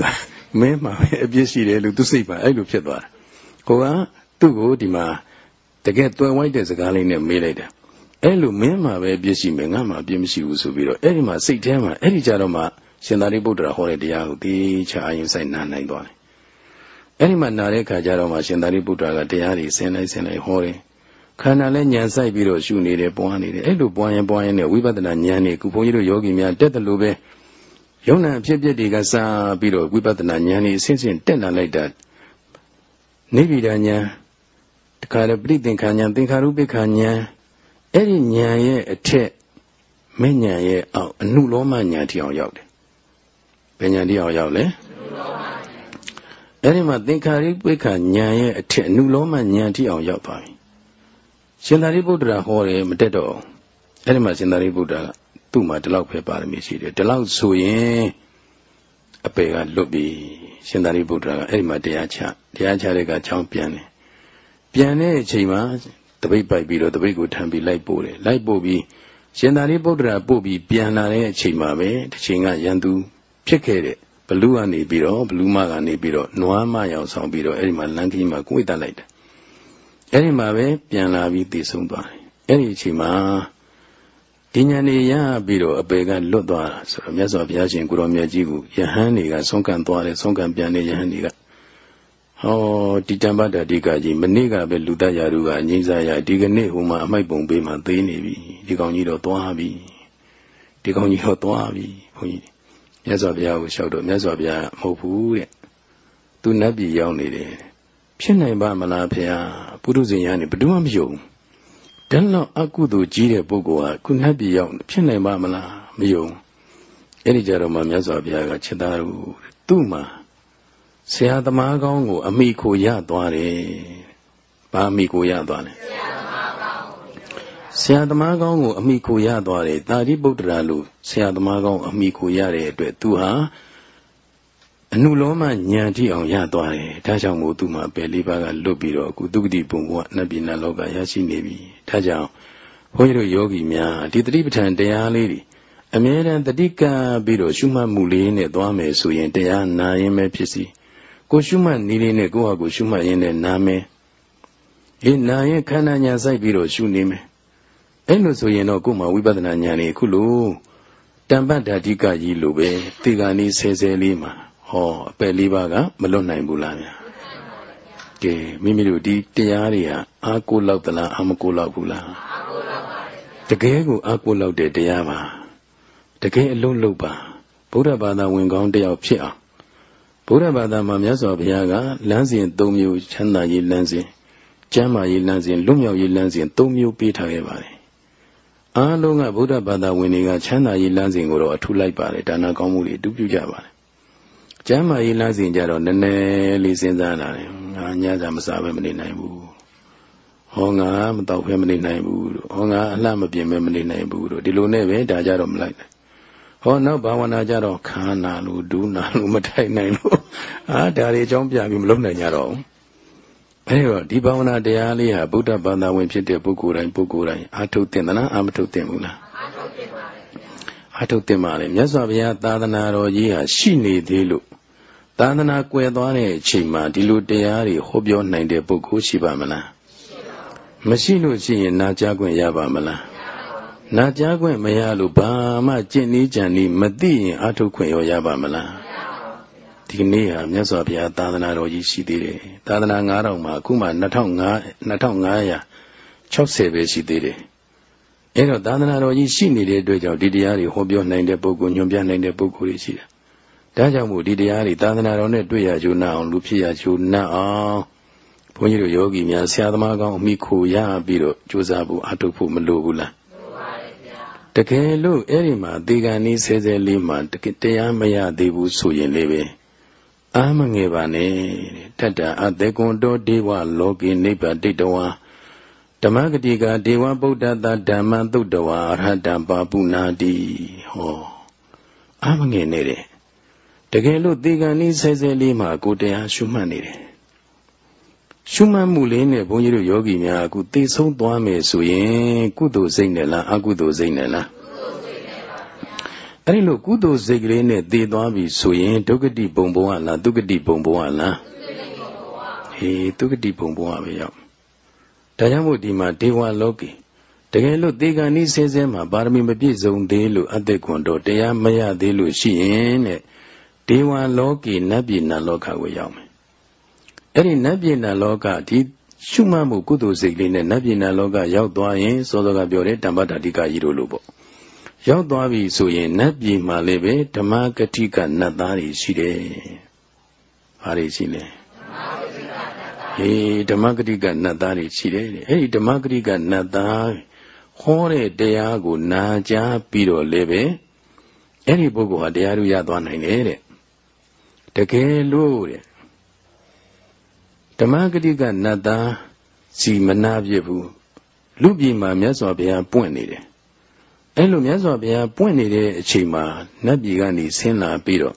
လဲမင်းမှာပဲအပြစ်ရှိတယ်လို့သူစိတ်မှာအဲ့လိုဖြစ်သွားတယ်ကိုကသူ့ကိုဒီမှာတကယ်တွယ်ဝိုက်တဲ့စကားလေးနဲ့မေးလိုက်တာအဲ့လိုမင်းမှာပဲအပြစ်ရှိမယ်ငါမှာအပြစ်မရှိဘူးဆိုပြီးတော့အဲ့ဒီမှာစိတ်ထဲမှာအဲ့ဒီကြတော့မှရှင်သာရိပုတ္တရာဟောတဲ့တရားကိုသိချအာယုဆိုင်နာနိုင်သွားတယ် အဲ့ဒီမှာနာတဲ့ခါကျတော့မှရှင်သာရိပုတ္တရာကတရားတွေဆင်းလိုက်ဆင်းလိုက်ဟောတယ်ခန္ဓာလည်းညံဆိုင်ပြီးတော့ရှုနေတယ်ပွားနေတယ်အဲ့လိုပွားရင်ပွားရင်နဲ့ဝိပဿနာဉာဏ်နဲ့ခုဘုန်းကြီးတို့ယောဂီများတက်တယ်လို့ပဲယုံနာအဖြစ်အပျက်တွေကစပြီးတော့ဝိပဿနာဉာဏ်နဲ့အစဉ်စဉ်တက်လာလိုက်တာနိဗ္ဗိဒာဉာဏ်တခါလေပရိသင်္ခာဉာဏ်သင်္ခါရုပ္ပခာဉာဏ်အဲ့ဒီဉာဏ်ရဲ့အထက်မဲ့ဉာဏ်ရဲ့အောက်အနုလောမဉာဏ်တိအောင်ရောက်တယ်ဘယ်ဉာဏ်တိအောင်ရောက်လဲအဲ့ ဒီမှာသင်္ခါရိပ္ပခာဉာဏ်ရဲ့အထက်အနုလောမဉာဏ်တိအောင်ရောက်သွားပြီရှင်သာရိပုတ္တရာဟောတယ်မတက်တော့အဲ့ဒီမှာရှင်သာရိပုတ္တရာကသူ့မှာဒီလောက်ပဲပါရမီရှိတယ်ဒီလောက်ဆိုရင်အပေကလွတ်ပြီရှင်သာရိပုတ္တရာကအဲ့ဒီမှာတရားချတရားချတဲ့ကချောင်းပြန်တယ်ပြန်တဲ့အချိန်မှာတပိတ်ပိုက်ပြီးတော့တပိတ်ကိုထမ်းပြီးလိုက်ပို့တယ်လိုက်ပို့ပြီးရှင်သာရိပုတ္တရာပို့ပြီးပြန်လာတဲ့အချိန်မှာပဲတစ်ချိန်ကရန်သူဖြစ်ခဲ့တဲ့ ဘလူးကနေပြီးတော့ဘလူးမကနေပြီးတော့နွားမရောင်ဆောင်ပြီးတော့အဲ့ဒီမှာလမ်းကြီးမှာကိုယ်တက်လိုက်တယ်အဲ့ဒီမှာပဲပြန်လာပြီးတည်ဆုံးသွားတယ်အဲ့ဒီအချိန်မှာဒီညာနေရပြီးတော့အပေကလွတ်သွားတာဆိုတော့မြတ်စွာဘုရားရှင်ကိုရောမြတ်ကြီးကိုယဟန်တွေကဆုံးကန်သွားတယ်ဆုံးကန်ပြန်နေယဟန်တွေကဟောဒီတမ္ပတ္တိကကြီးမနေ့ကပဲလူတရာတို့ကအငိမ့်စားရဒီကနေ့ဟိုမှာအမိုက်ပုံပေးမှသေးနေပြီဒီကောင်ကြီးတော့သွားပြီဒီကောင်ကြီးတော့သွားပြီဘုန်းကြီး မြတ်စွာဘုရားကိုလျှောက်တော့မြတ်စွာဘုရားမဟုတ်ဘူးတဲ့သူနတ်ပြည်ရောက်နေတယ်ဖြစ်နိုင်ပါမလားဖေဟာပုရုဇဉ်ရနေဘယ်သူမှမယုံတန်းတော့အကုသိုလ်ကြီးတဲ့ပုဂ္ဂိုလ်ကခုနတ်ပြည်ရောက်ဖြစ်နိုင်ပါမလားမယုံအဲ့ဒီကြတော့မှမြတ်စွာဘုရားကချက်သားတို့သူ့မှာဆရာသမားကောင်းကို အမိကိုရသွားတယ်။ဘာအမိကိုရသွားလဲ။ဆရာ သမားကောင်းကိုအမိကိုရသွားတယ်။တာရိပုတ္တရာလို့ဆရာသမားကောင်းအမိကိုရတဲ့အတွက်သူဟာအနုလောမဉာဏ်တိအောင်ရသွားတယ်။ဒါကြောင့်မို့သူမှာပယ်လေးပါးကလွတ်ပြီးတော့အခုသုဂတိဘုံဘဝနတ်ပြည်နတ်လောကရရှိနေပြီ။ဒါကြောင့်ဘုန်းကြီးတို့ယောဂီများဒီတတိပဋ္ဌာန်တရားလေးတွေအမြဲတမ်းတတိကပြီးတော့ရှုမှတ်မှုလေးနဲ့သွားမယ်ဆိုရင်တရားနာရင်ပဲဖြစ်စီကိုရှုမှတ်နေလေးနဲ့ကိုယ့်ဟာကိုရှုမှတ်ရင်းနဲ့နာမယ်အေးနာရင်ခန္ဓာညာစိုက်ပြီးတော့ရှုနေမယ် အဲ့လိုဆိုရင်တော့ကိုယ်မှာဝိပဿနာဉာဏ်လေးခုလိုတမ္ပတ္ဓာတိကကြီးလိုပဲတေဂာနီဆဲဆဲလေးမှာဟောအပယ်လေးပါးကမလွတ်နိုင်ဘူးလားဗျာကဲမိမိတို့ဒီတရားတွေဟာအာကိုလောက်သလားအာမကိုလောက်ဘူးလားအာကိုလောက်ပါတကယ်ကိုအာကိုလောက်တဲ့တရားပါတကယ်အလုံးလုံးပါဗုဒ္ဓဘာသာဝင်ကောင်းတယောက်ဖြစ်အောင်ဗုဒ္ဓဘာသာမှာမြတ်စွာဘုရားကလမ်းစဉ်၃မျိုးချမ်းသာရေးလမ်းစဉ်ကျမ်းမာရေးလမ်းစဉ်လွတ်မြောက်ရေးလမ်းစဉ်၃မျိုးပေးထားခဲ့ပါတယ် အားလုံးကဗုဒ္ဓဘာသာဝင်တွေကချမ်းသာရေးလမ်းစဉ်ကိုတော့အထူးလိုက်ပါတယ်ဒါနကောင်းမှုတွေအတူပြုကြပါတယ်ကျမ်းမာရေးလမ်းစဉ်ကြတော့နည်းနည်းလေးစဉ်းစားလာတယ်ငါညစာမစားဘဲမနေနိုင်ဘူးဟောငါမတော့ဖဲမနေနိုင်ဘူးလို့ဟောငါအလှမပြင်းဘဲမနေနိုင်ဘူးလို့ဒီလိုနဲ့ပဲဒါကြတော့မလိုက်နိုင်ဟောနောက်ဘာဝနာကြတော့ခန္ဓာလို့ဒုနာလို့မထိုင်နိုင်လို့အာဒါတွေအကြောင်းပြပြီးမလုပ်နိုင်ကြတော့ဘူး အဲတော့ဒီဘာဝနာတရားလေးဟာဗုဒ္ဓဘာသာဝင်ဖြစ်တဲ့ပုဂ္ဂိုလ်တိုင်းပုဂ္ဂိုလ်တိုင်းအာထုတ်တင်သလားအာမထုတ်တင်ဘူးလားအာထုတ်တင်ပါလေအာထုတ်တင်ပါလေမြတ်စွာဘုရားသာသနာတော်ကြီးဟာရှိနေသေးလို့သာသနာကွယ်သွားတဲ့အချိန်မှာဒီလိုတရားတွေဟောပြောနိုင်တဲ့ပုဂ္ဂိုလ်ရှိပါမလားမရှိလို့ရှိရင်နာကြားခွင့်ရပါမလားနာကြားခွင့်မရလို့ဘာမှကျင့်နည်းကြံနည်းမသိရင်အထုတ်ခွင့်ရောရပါမလား ဒီကနေ့ဟာမြတ်စွာဘုရားသာသနာတော်ကြီးရှိသေးတယ်သာသနာ9000မှာအခုမှ2500 2560ပဲရှိသေးတယ်အဲ့တော့သာသနာတော်ကြီးရှိနေတဲ့အတွက်ကြောင့်ဒီတရားတွေဟောပြောနိုင်တဲ့ပုဂ္ဂိုလ်ညွှန်ပြနိုင်တဲ့ပုဂ္ဂိုလ်တွေရှိတယ်ဒါကြောင့်မို့ဒီတရားတွေသာသနာတော်နဲ့တွေ့ရကြုံအောင်လူဖြစ်ရကြုံအောင်ဘုန်းကြီးတို့ယောဂီများဆရာသမားကောင်းအမိခိုရပြီးတော့ကြိုးစားဖို့အထုတ်ဖို့မလိုဘူးလားတကယ်လို့အဲ့ဒီမှာဒီကံဤဆဲဆဲလေးမှာတရားမရသေးဘူးဆိုရင်လည်းပဲ အာမငယ်ပါနဲ့တတ္တအသေကွန်တောဒေဝလောကေနိဗ္ဗာတိတဝါဓမ္မဂတိကဒေဝဗုဒ္ဓတဓမ္မသုတ္တဝါအရဟတပါပုနာတိဟောအာမငယ်နေတယ်တကယ်လို့ဒီကံဤဆဲဆဲလေးမှာကိုတရားရှုမှတ်နေတယ်ရှုမှတ်မှုလေးနဲ့ဘုန်းကြီးတို့ယောဂီများအခုသိဆုံးသွားမယ်ဆိုရင်ကုသိုလ်စိတ်နဲ့လားအကုသိုလ်စိတ်နဲ့လား အဲ့ဒီလိုကုသိုလ်စိတ်ကလေးနဲ့တည်သွားပြီဆိုရင်ဒုက္ကတိဘုံဘဝလားဒုက္ကတိဘုံဘဝလားဟေးဒုက္ကတိဘုံဘဝပဲရောက်ဒါကြောင့်မို့ဒီမှာဒေဝလောကီတကယ်လို့တေဂာနိဆဲဆဲမှာပါရမီမပြည့်စုံသေးလို့အသက်ခွန်တော့တရားမရသေးလို့ရှိရင်တဲ့ဒေဝလောကီနတ်ပြည်နတ်လောကကိုရောက်မယ်အဲ့ဒီနတ်ပြည်နတ်လောကဒီရှုမှတ်မှုကုသိုလ်စိတ်လေးနဲ့နတ်ပြည်နတ်လောကရောက်သွားရင်စောစောကပြောတဲ့တမ္ပတ္တိကကြီးတို့လိုပေါ့ ရောက်သွားပြီဆိုရင်နတ်ပြည်မှာလည်းပဲဓမ္မဂတိကနတ်သားတွေရှိတယ်။ဘာတွေရှိလဲ။ဟေးဓမ္မဂတိကနတ်သားတွေရှိတယ်တဲ့။အဲ့ဒီဓမ္မဂတိကနတ်သားဟောတဲ့တရားကိုနာကြားပြီးတော့လည်းပဲအဲ့ဒီပုဂ္ဂိုလ်ဟာတရားသူရသွားနိုင်တယ်တဲ့။တကယ်လို့တဲ့ဓမ္မဂတိကနတ်သားစီမနာပြစ်ဘူးလူပြည်မှာမြတ်စွာဘုရားပွင့်နေတယ် အဲ့လိုမြတ်စွာဘုရားပွင့်နေတဲ့အချိန်မှာနတ်ပြည်ကနေဆင်းလာပြီးတော့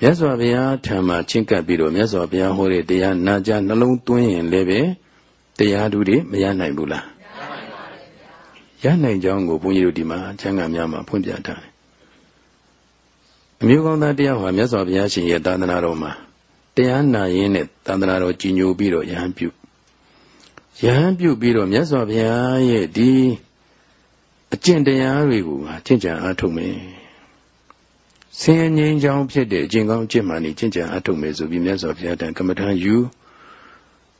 မြတ်စွာဘုရားထံမှာချင်းကပ်ပြီးတော့မြတ်စွာဘုရားဟောတဲ့တရားနာကြားနှလုံးသွင်းရင်လည်းပဲတရားဓုတွေမရနိုင်ဘူးလားရနိုင်ကြောင်းကိုဘုန်းကြီးတို့ဒီမှာကျမ်းဂန်များမှာဖွင့်ပြထားတယ်အမျိုးကောင်းသားတရားဟာမြတ်စွာဘုရားရှင်ရဲ့သာသနာတော်မှာတရားနာရင်းနဲ့သန္တရာတော်ကြီးညိုပြီးတော့ယဟန်ပြုယဟန်ပြုပြီးတော့မြတ်စွာဘုရားရဲ့ဒီ အကျင့်တရားတွေကိုကျင့်ကြံအားထုတ်မယ်ဆင်းရဲငြိမ်းချမ်းဖြစ်တဲ့အကျင့်ကောင်းအကျင့်မှန်นี่ကျင့်ကြံအားထုတ်မယ်ဆိုပြီးမြတ်စွာဘုရားတန်ကမ္မဋ္ဌာန်းယူ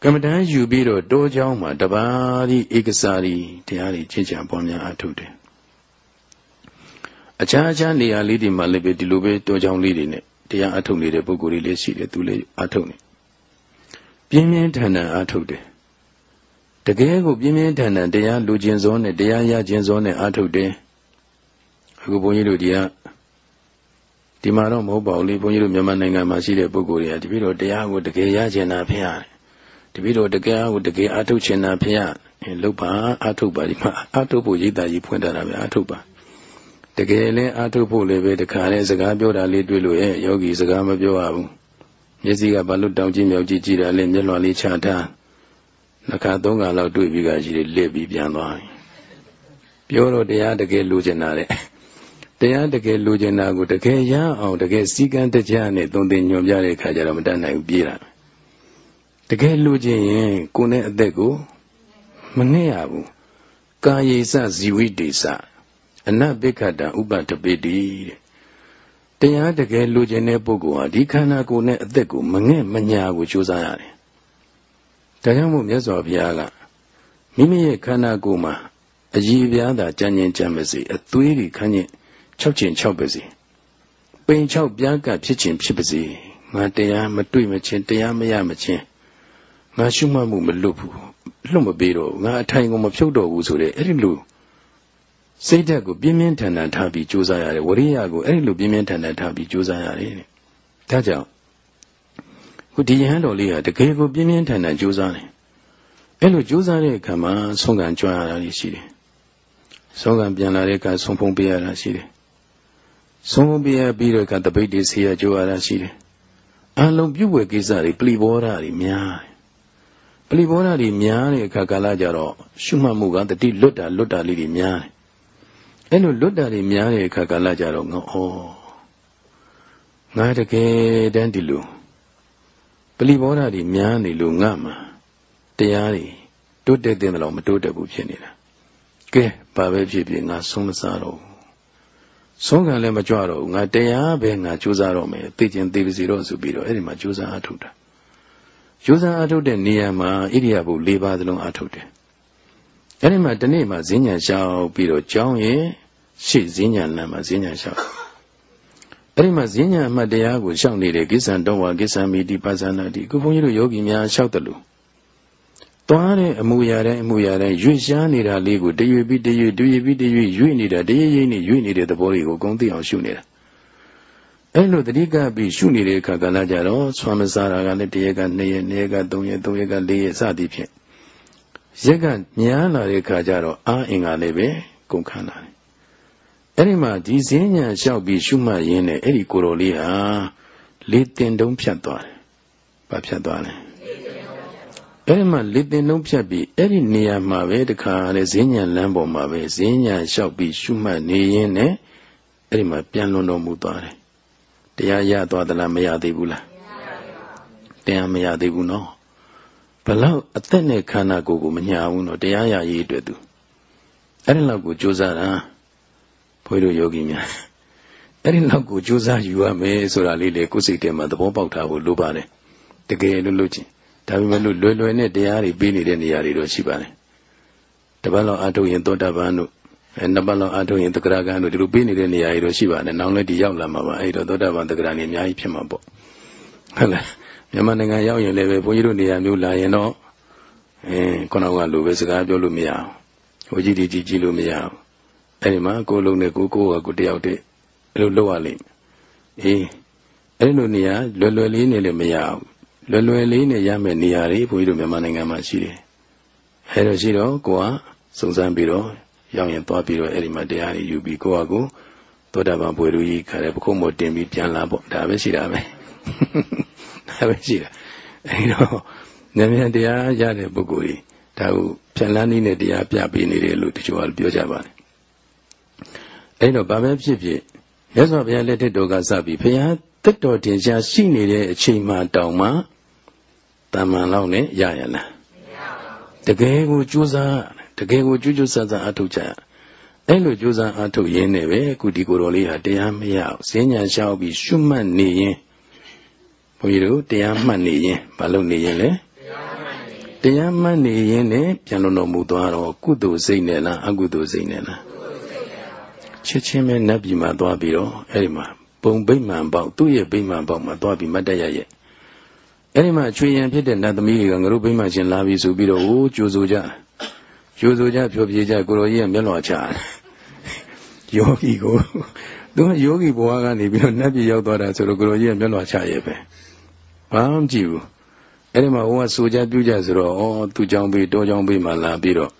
ကမ္မဋ္ဌာန်းယူပြီးတော့တောเจ้าမှာတပါးဒီဧကစာရီတရားတွေကျင့်ကြံပွားများအားထုတ်တယ်အခြားအခြားနေရာလေးတွေမှာလည်းပဲဒီလိုပဲတောเจ้าလေးတွေနဲ့တရားအထုတ်နေတဲ့ပုဂ္ဂိုလ်တွေလည်းရှိတယ်သူလည်းအထုတ်နေပြင်းပြင်းထန်ထန်အထုတ်တယ် တကယ်ကိုပြင်းပြင်းထန်ထန်တရားလူကျင်စောနဲ့တရားရကျင်စောနဲ့အထုတ်တယ်အခုဘုန်းကြီးတို့ဒီကဒီမှာတော့မဟုတ်ပါဘူးလေဘုန်းကြီးတို့မြန်မာနိုင်ငံမှာရှိတဲ့ပုဂ္ဂိုလ်တွေကတပည့်တော်တရားကိုတကယ်ရကျင်တာဖျားတပည့်တော်တကယ်ကိုတကယ်အထုတ်ချင်တာဖျားလုတ်ပါအထုတ်ပါဒီမှာအထုတ်ဖို့ရိတ်တာကြီးဖွင့်ထားတာပဲအထုတ်ပါတကယ်လဲအာထုတ်ဖို့လည်းပဲတခါလဲစကားပြောတာလေးတွေ့လို့ရဲ့ယောဂီစကားမပြောရဘူးမျက်စိကဘာလို့တောင်းကြည့်မြောက်ကြည့်ကြည့်တာလဲမျက်လွန်လေးချထား နှခါသုံးခါလောက်တွေ့ပြီးကရှိတယ်လက်ပြီးပြန်သွားပြီပြောတော့တရားတကယ်လိုချင်တာတဲ့တရားတကယ်လိုချင်တာကိုတကယ်ရအောင်တကယ်စီကံတရားနဲ့သုံးသင်ညွှန်ပြတဲ့ခါကျတော့မတတ်နိုင်ဘူးပြေးတာတကယ်လိုချင်ရင်ကိုယ်နဲ့အသက်ကိုမနှဲ့ရဘူးကာယေစဇီဝိတေစအနဘိက္ခတံဥပတပိတိတဲ့တရားတကယ်လိုချင်တဲ့ပုဂ္ဂိုလ်ဟာဒီခန္ဓာကိုယ်နဲ့အသက်ကိုမငဲ့မညာကိုကြိုးစားရတယ်။ ဒါကြောင့်မို့မြတ်စွာဘုရားကမိမိရဲ့ခန္ဓာကိုယ်မှာအည်ပြားသာကြမ်းကျင်ကြမ်းပါစေအသွေးတွေခန်းကျင်၆ကျင်၆ပါစေပိန်၆ပြားကဖြစ်ခြင်းဖြစ်ပါစေငါတရားမတွေ့မချင်းတရားမရမချင်းငါရှုမှတ်မှုမလွတ်ဘူးလွတ်မပေးတော့ငါအထိုင်ကိုမဖြုတ်တော့ဘူးဆိုတဲ့အဲ့ဒီလိုစိတ်ဓာတ်ကိုပြင်းပြင်းထန်ထန်ထားပြီးကြိုးစားရတယ်ဝရိယကိုအဲ့ဒီလိုပြင်းပြင်းထန်ထန်ထားပြီးကြိုးစားရတယ်တဲ့ဒါကြောင့် ခုဒီယဟန်တော်လေးကတကယ်ကိုပြင်းပြင်းထန်ထန်ကြိုးစားတယ်အဲ့လိုကြိုးစားတဲ့အခါမှာဆုံးကံကြွားရတာရှိတယ်ဆုံးကံပြန်လာတဲ့အခါဆုံးဖုံးပေးရတာရှိတယ်ဆုံးဖုံးပေးရပြီးတော့ကတပိတ်တွေဆေးရကြိုးရတာရှိတယ်အလုံးပြုတ်ဝဲကိစ္စတွေပလီဘောဓာတွေများတယ်ပလီဘောဓာတွေများတဲ့အခါကာလကြတော့ရှုမှတ်မှုကတတိလွတ်တာလွတ်တာလေးတွေများတယ်အဲ့လိုလွတ်တာတွေများတဲ့အခါကာလကြတော့ငါဩငါတကယ်တန်းဒီလိုပ လီဘောဓာတွေများနေလို့ငါမှာတရားတွေတိုးတက်တဲ့လောက်မတိုးတက်ဘူးဖြစ်နေတာကဲဘာပဲဖြစ်ဖြစ်ငါဆုံးမစားတော့ဆုံးခံလည်းမကြွတော့ဘူးငါတရားပဲငါကြိုးစားတော့မယ်သိကျင်သိပါစီတော့ဆိုပြီးတော့အဲ့ဒီမှာကြိုးစားအထုတ်တာကြိုးစားအထုတ်တဲ့နေရာမှာဣရိယာပု၄ပါးသလုံးအထုတ်တယ်အဲ့ဒီမှာဒီနေ့မှာဈဉ္ညာလျှောက်ပြီးတော့ကြောင်းရင်ရှေ့ဈဉ္ညာလမ်းမှာဈဉ္ညာလျှောက် အဲ့ဒီမှာဈဉ္ညာအမှတ်တရားကိုရှောက်နေတဲ့ကိစ္ဆံတော်ဝါကိစ္ဆံမိတိပါဇာနာတိခုဘုန်းကြီးတို့ယောဂီများရှောက်တယ်လို့သွားတဲ့အမှုရာတိုင်းအမှုရာတိုင်းရွေ့ရှားနေတာလေးကိုတရွေပြီးတရွေတရွေပြီးတရွေရွေ့နေတာတရွေရွေ့နေရွေ့နေတဲ့သဘောတွေကိုအကုန်သိအောင်ရှုနေတာအဲ့လိုတတိကပြီးရှုနေတဲ့အခါကလည်းကြတော့ဆွမ်းမစားတာကလည်းတရက်က2ရက်2ရက်က3ရက်3ရက်က4ရက်စသည်ဖြင့်ရက်ကများလာတဲ့အခါကျတော့အာအင်္ဂါလည်းပဲကုန်ခန်းလာတယ် အဲ့ဒီမှာဒီစင်းညာလျှောက်ပြီးရှုမှတ်ရင်းနဲ့အဲ့ဒီကိုယ်တော်လေးဟာလေးတင်တုံးဖြတ်သွားတယ်။ဘာဖြတ်သွားလဲ။အဲ့ဒီမှာလေးတင်တုံးဖြတ်ပြီးအဲ့ဒီနေရာမှာပဲတခါလေစင်းညာလမ်းပေါ်မှာပဲစင်းညာလျှောက်ပြီးရှုမှတ်နေရင်းနဲ့အဲ့ဒီမှာပြန်လွန်တော်မူသွားတယ်။တရားရသွားသလားမရသေးဘူးလား။တရားမရသေးဘူးနော်။ဘလောက်အသက်နဲ့ခန္ဓာကိုယ်ကိုမညာဘူးနော်တရားရရေးအတွက်သူအဲ့ဒီလောက်ကိုကြိုးစားတာ။ ဘုန်းကြီးတို့ယောဂီများအဲ့ဒီလောက်ကိုကြိုးစားယူရမယ်ဆိုတာလေးလေကိုယ်စိတ်ထဲမှာသဘောပေါက်တာကိုလိုပါတယ်တကယ်လို့လို့ချင်းဒါပေမဲ့လို့လွယ်လွယ်နဲ့တရားတွေပြီးနေတဲ့နေရာတွေတော့ရှိပါတယ်တပတ်လောက်အထုတ်ရင်သောတာပန်တို့အဲနှစ်ပတ်လောက်အထုတ်ရင်သက္ကရာကံတို့ဒီလိုပြီးနေတဲ့နေရာတွေတော့ရှိပါတယ်နောက်လည်းဒီရောက်လာမှာပါအဲ့တော့သောတာပန်သက္ကရာနေအများကြီးဖြစ်မှာပေါ့ဟုတ်လားမြန်မာနိုင်ငံရောက်ရင်လည်းပဲဘုန်းကြီးတို့နေရာမျိုးလာရင်တော့အဲခုနကလိုပဲစကားပြောလို့မရအောင်ဟိုကြည့်ဒီကြည့်ကြည့်လို့မရအောင် အဲ့ဒီမှာကိုယ်လုံးနဲ့ကိုကိုကကိုတယောက်တည်းအဲ့လိုလုပ်ရလိမ့်မယ်အေးအဲ့လိုနေရာလွယ်လွယ်လေးနဲ့လည်းမရဘူးလွယ်လွယ်လေးနဲ့ရမယ့်နေရာတွေဘုန်းကြီးတို့မြန်မာနိုင်ငံမှာရှိတယ်အဲ့တော့ရှိတော့ကိုကစုံစမ်းပြီးတော့ရောက်ရင်သွားပြီးတော့အဲ့ဒီမှာတရားတွေယူပြီးကိုကကိုသောတာပန်ဘွေလူကြီးခါတဲ့ပခုံးမတင်ပြီးပြန်လာပေါ့ဒါပဲရှိတာပဲဒါပဲရှိတာအဲ့တော့ဉာဏ်ဉာဏ်တရားရတဲ့ပုဂ္ဂိုလ်ကြီးဒါကိုဖြန့်လန်းနည်းနဲ့တရားပြပေးနေတယ်လို့တချို့ကပြောကြပါတယ် အဲ့တော့ဘာပဲဖြစ်ဖြစ်မြတ်စွာဘုရားလက်ထက်တော်ကစပြီးဘုရားတက်တော်တင်ရှားရှိနေတဲ့အချိန်မှတောင်မှတမန်လောက်နဲ့ရရလားတကယ်ကိုကြိုးစားတကယ်ကိုကြိုးကြိုးစားစားအထုတ်ကြအဲ့လိုကြိုးစားအထုတ်ရင်းနဲ့ပဲအခုဒီကိုယ်တော်လေးဟာတရားမရအောင်ဈဉ္ညာလျှောက်ပြီးရှုမှတ်နေရင်ဘုန်းကြီးတို့တရားမှတ်နေရင်ဘာလို့နေရင်လဲတရားမှတ်နေရင်နဲ့ပြန်လို့တော်မူသွားတော့ကုသိုလ်စိတ်နဲ့လားအကုသိုလ်စိတ်နဲ့လား ချက်ချင်းပဲနတ်ပြည်မှာသွားပြီးတော့အဲ့ဒီမှာပုံဗိမှန်ပေါက်သူ့ရဲ့ဗိမှန်ပေါက်မှာသွားပြီးမတ်တရရဲ့အဲ့ဒီမှာချွေရန်ဖြစ်တဲ့နတ်သမီးတွေကငါတို့ဗိမှန်ရှင်လာပြီဆိုပြီးတော့ဟိုးကြိုးဆိုကြကြိုးဆိုကြဖြောပြေကြကိုရောကြီးကမျက်လွှာချယောဂီကိုသူကယောဂီဘဝကနေပြီးတော့နတ်ပြည်ရောက်သွားတာဆိုတော့ကိုရောကြီးကမျက်လွှာချရဲ့ပဲဘာမှမကြည့်ဘူးအဲ့ဒီမှာဟိုကဆိုကြပြုကြဆိုတော့ဩသူကြောင်းပေးတောကြောင်းပေးမှလာပြီးတော့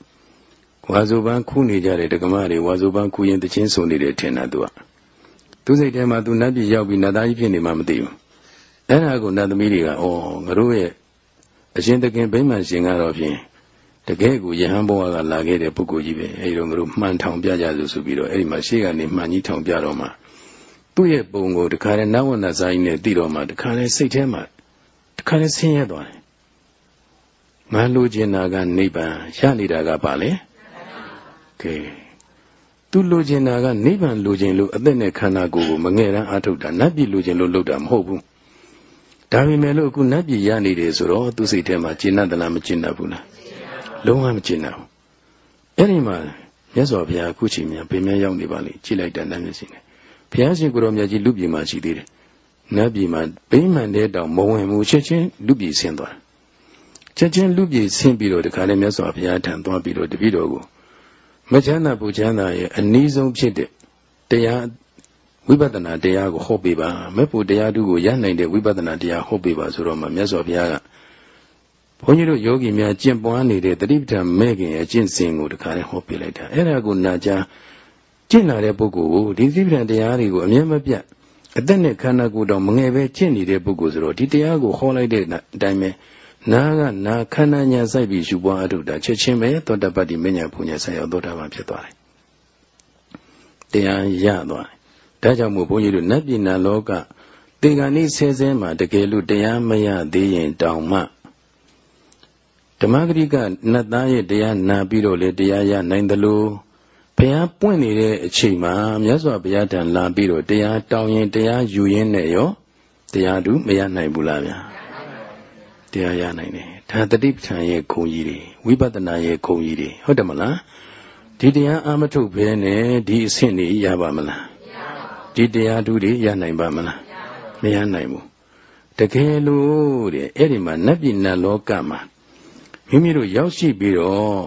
ဝါဇုပန်းခူးနေကြတဲ့ဒကမတွေဝါဇုပန်းခူးရင်တချင်းဆုံနေတယ်ထင်တာသူကသူစိတ်ထဲမှာသူနတ်ပြည်ရောက်ပြီးနတ်သားကြီးဖြစ်နေမှမသိဘူးအဲ့ဒါကိုနတ်သမီးတွေကဩငါတို့ရဲ့အရှင်သခင်ဗိမာန်ရှင်ကတော့ဖြင့်တကယ်ကိုယဟန်ဘဝကလာခဲ့တဲ့ပုဂ္ဂိုလ်ကြီးပဲအဲဒီတော့ငါတို့မှန်ထောင်ပြကြစို့ဆိုပြီးတော့အဲ့ဒီမှာရှေ့ကနေမှန်ကြီးထောင်ပြတော့မှသူ့ရဲ့ပုံကိုတခါလဲနဝနဇာကြီးနဲ့သိတော့မှတခါလဲစိတ်ထဲမှာတခါလဲဆင်းရဲသွားတယ်ငါလိုချင်တာကနိဗ္ဗာန်ရနေတာကပါလေ ကဲသူလိုချင်တာကနိဗ္ဗာန်လိုချင်လို့အသက်နဲ့ခန္ဓာကိုယ်ကိုမငဲ့တမ်းအထုတ်တာနတ်ပြည်လိုချင်လို့လုပ်တာမဟုတ်ဘူးဒါပေမဲ့လို့အခုနတ်ပြည်ရနေတယ်ဆိုတော့သူစိတ်ထဲမှာကျင့်တတ်လားမကျင့်တတ်ဘူးလားလုံးဝမကျင့်တတ်ဘူးအဲ့ဒီမှာမြတ်စွာဘုရားအခုချိန်မြန်ပြင်မြရောက်နေပါလိမ့်ကြည့်လိုက်တဲ့နတ်မျက်စိနဲ့ဘုရားရှင်ကိုရောမြတ်ကြီးလူပြည်မှာရှိသေးတယ်နတ်ပြည်မှာဗိမာန်တဲ့တောင်မဝင်ဘူးချက်ချင်းလူပြည်ဆင်းသွားချက်ချင်းလူပြည်ဆင်းပြီးတော့ဒီခါလေးမြတ်စွာဘုရားထံသွားပြီးတော့တပည့်တော်ကို မချမ်းသာပူချမ်းသာရဲ့အနည်းဆုံးဖြစ်တဲ့တရားဝိပဿနာတရားကိုဟောပေးပါမဲ့ဖို့တရားသူကိုရနိုင်တဲ့ဝိပဿနာတရားဟောပေးပါဆိုတော့မှမြတ်စွာဘုရားကဘုန်းကြီးတို့ယောဂီများကျင့်ပွားနေတဲ့တတိပဋ္ဌာန်မဲ့ခင်ရဲ့ကျင့်စဉ်ကိုတခါလေးဟောပေးလိုက်တာအဲ့ဒါကိုနာကြားကျင့်လာတဲ့ပုဂ္ဂိုလ်ကိုဒီသတိပဋ္ဌာန်တရားတွေကိုအမြဲမပြတ်အသက်နဲ့ခန္ဓာကိုယ်တော်မငယ်ပဲကျင့်နေတဲ့ပုဂ္ဂိုလ်ဆိုတော့ဒီတရားကိုဟောလိုက်တဲ့အတိုင်းပဲ နာကနာခန္ဓာညာစိုက်ပြီးယူပွားအထုတာချက်ချင်းပဲသောတပတ္တိမညာပူညာဆက်ရောက်သောတာပန်ဖြစ်သွားတယ်။တရားရသွားတယ်။ဒါကြောင့်မို့ဘုန်းကြီးတို့နတ်ပြည်နာလောကတေဂာနိဆဲဆဲမှာတကယ်လို့တရားမရသေးရင်တောင်မှဓမ္မဂရိကနတ်သားရဲ့တရားနာပြီးတော့လေတရားရနိုင်တယ်လို့ရားပွင့်နေတဲ့အချိန်မှာမြတ်စွာဘုရားတန်လာပြီးတော့တရားတောင်းရင်တရားယူရင်းနဲ့ရောတရားတူမရနိုင်ဘူးလားဗျာ တရားရနိုင်တယ်ဒါတတိပဋ္ဌာန်ရဲ့ဂုံကြီးတွေဝိပဿနာရဲ့ဂုံကြီးတွေဟုတ်တယ်မလားဒီတရားအာမထုတ်ဘဲနဲ့ဒီအဆင့်တွေရပါမလားဒီတရားတူတွေရနိုင်ပါမလားမရနိုင်ဘူးတကယ်လို့တဲ့အဲ့ဒီမှာနတ်ပြည်နတ်လောကမှာမိမိတို့ရောက်ရှိပြီးတော့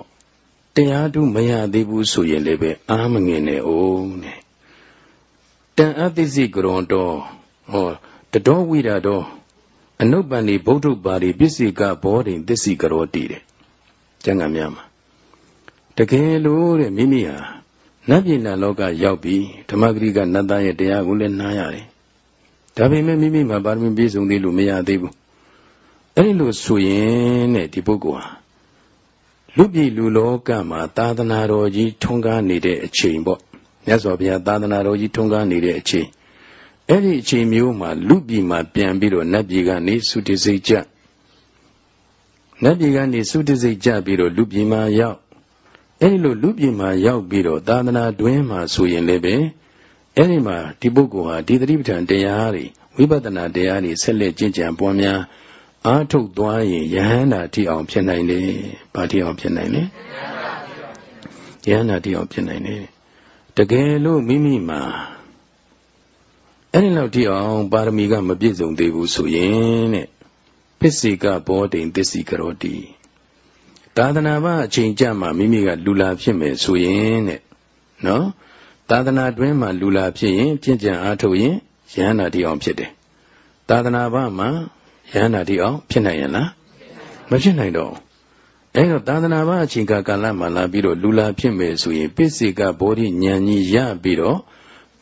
တရားတူမရသေးဘူးဆိုရင်လည်းပဲအာမငင်နဲ့အောင်တဲ့တန်အသိစိကရွန်တော်ဟောတတော်ဝိရာတော် အနုပ္ပန္နိဗုဒ္ဓပါရိပစ္စေကဘောဓိသစ္စိကရောတိတဲ့ကျမ်းဂန်များမှာတကယ်လို့တဲ့မိမိဟာနတ်ပြည်နတ်လောကရောက်ပြီးဓမ္မဂရိကနတ်သားရဲ့တရားကိုလည်းနားရတယ်ဒါပေမဲ့မိမိမှာပါရမီပြည့်စုံသေးလို့မရသေးဘူးအဲ့လိုဆိုရင်တဲ့ဒီပုဂ္ဂိုလ်ဟာလူပြည်လူလောကမှာသာသနာတော်ကြီးထွန်းကားနေတဲ့အချိန်ပေါ့မြတ်စွာဘုရားသာသနာတော်ကြီးထွန်းကားနေတဲ့အချိန် အဲ့ဒီအချိန်မျိုးမှာလူပြည်မှာပြန်ပြီးတော့နတ်ပြည်ကနေသုတိစိတ်ကြနတ်ပြည်ကနေသုတိစိတ်ကြပြီးတော့လူပြည်မှာရောက်အဲ့ဒီလိုလူပြည်မှာရောက်ပြီးတော့သာသနာတွင်မှာဆိုရင်လည်းပဲအဲ့ဒီမှာဒီပုဂ္ဂိုလ်ဟာဒီသတိပဋ္ဌာန်တရားတွေဝိပဿနာတရားတွေဆက်လက်ကျင့်ကြံပွားများအားထုတ်သွားရင်ယဟန္တာတိအောင်ဖြစ်နိုင်တယ်။ဘာတိအောင်ဖြစ်နိုင်လဲ။ယဟန္တာတိအောင်ဖြစ်နိုင်တယ်။တကယ်လို့မိမိမှာ အဲ့ဒီလောက်တိအောင်ပါရမီကမပြည့်စုံသေးဘူးဆိုရင်တဲ့ပစ္စေကဘောတိန်သစ္စီကရောတိသာသနာ့ဘာအချိန်ကြမှာမိမိကလူလာဖြစ်မယ်ဆိုရင်တဲ့နော်သာသနာတွင်းမှာလူလာဖြစ်ရင်ပြင့်ကြံအားထုတ်ရင်ယဟန္တာတိအောင်ဖြစ်တယ်သာသနာ့ဘာမှာယဟန္တာတိအောင်ဖြစ်နိုင်ရလားမဖြစ်နိုင်တော့အဲတော့သာသနာ့ဘာအချိန်ကာလမှာလာပြီးတော့လူလာဖြစ်မယ်ဆိုရင်ပစ္စေကဘောဓိဉာဏ်ကြီးရပြီးတော့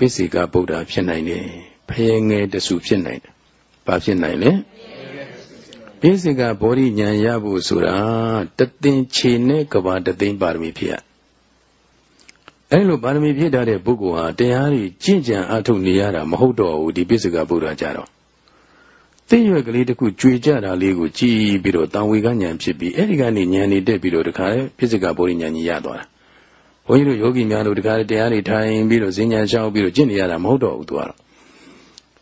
ပစ္စေကဗုဒ္ဓဖြစ်နိုင်တယ်ဖယငယ်တဆူဖြစ်နိုင်တယ်ဘာဖြစ်နိုင်လဲပစ္စေကဘောဓိဉာဏ်ရဖို့ဆိုတာတသင်ခြေနဲ့ကဘာတသိန်းပါရမီဖြစ်ရအဲလိုပါရမီဖြစ်တဲ့ပုဂ္ဂိုလ်ဟာတရားကြီးကျင့်ကြံအထုတ်နေရတာမဟုတ်တော့ဘူးဒီပစ္စေကဗုဒ္ဓကြတော့သိရွက်ကလေးတစ်ခုကြွေကြတာလေးကိုကြည်ပြီးတော့တံဝေကဉာဏ်ဖြစ်ပြီးအဲ့ဒီကနေဉာဏ်နေတက်ပြီးတော့တခါလေပစ္စေကဘောဓိဉာဏ်ကြီးရသွားတာ ဘုန်းကြီးတို့ယောဂီများတို့တခါလေတရားတွေထိုင်ပြီးတော့ဈဉ္ဉံရှောက်ပြီးတော့ကျင့်နေရတာမဟုတ်တော့ဘူးသူကတော့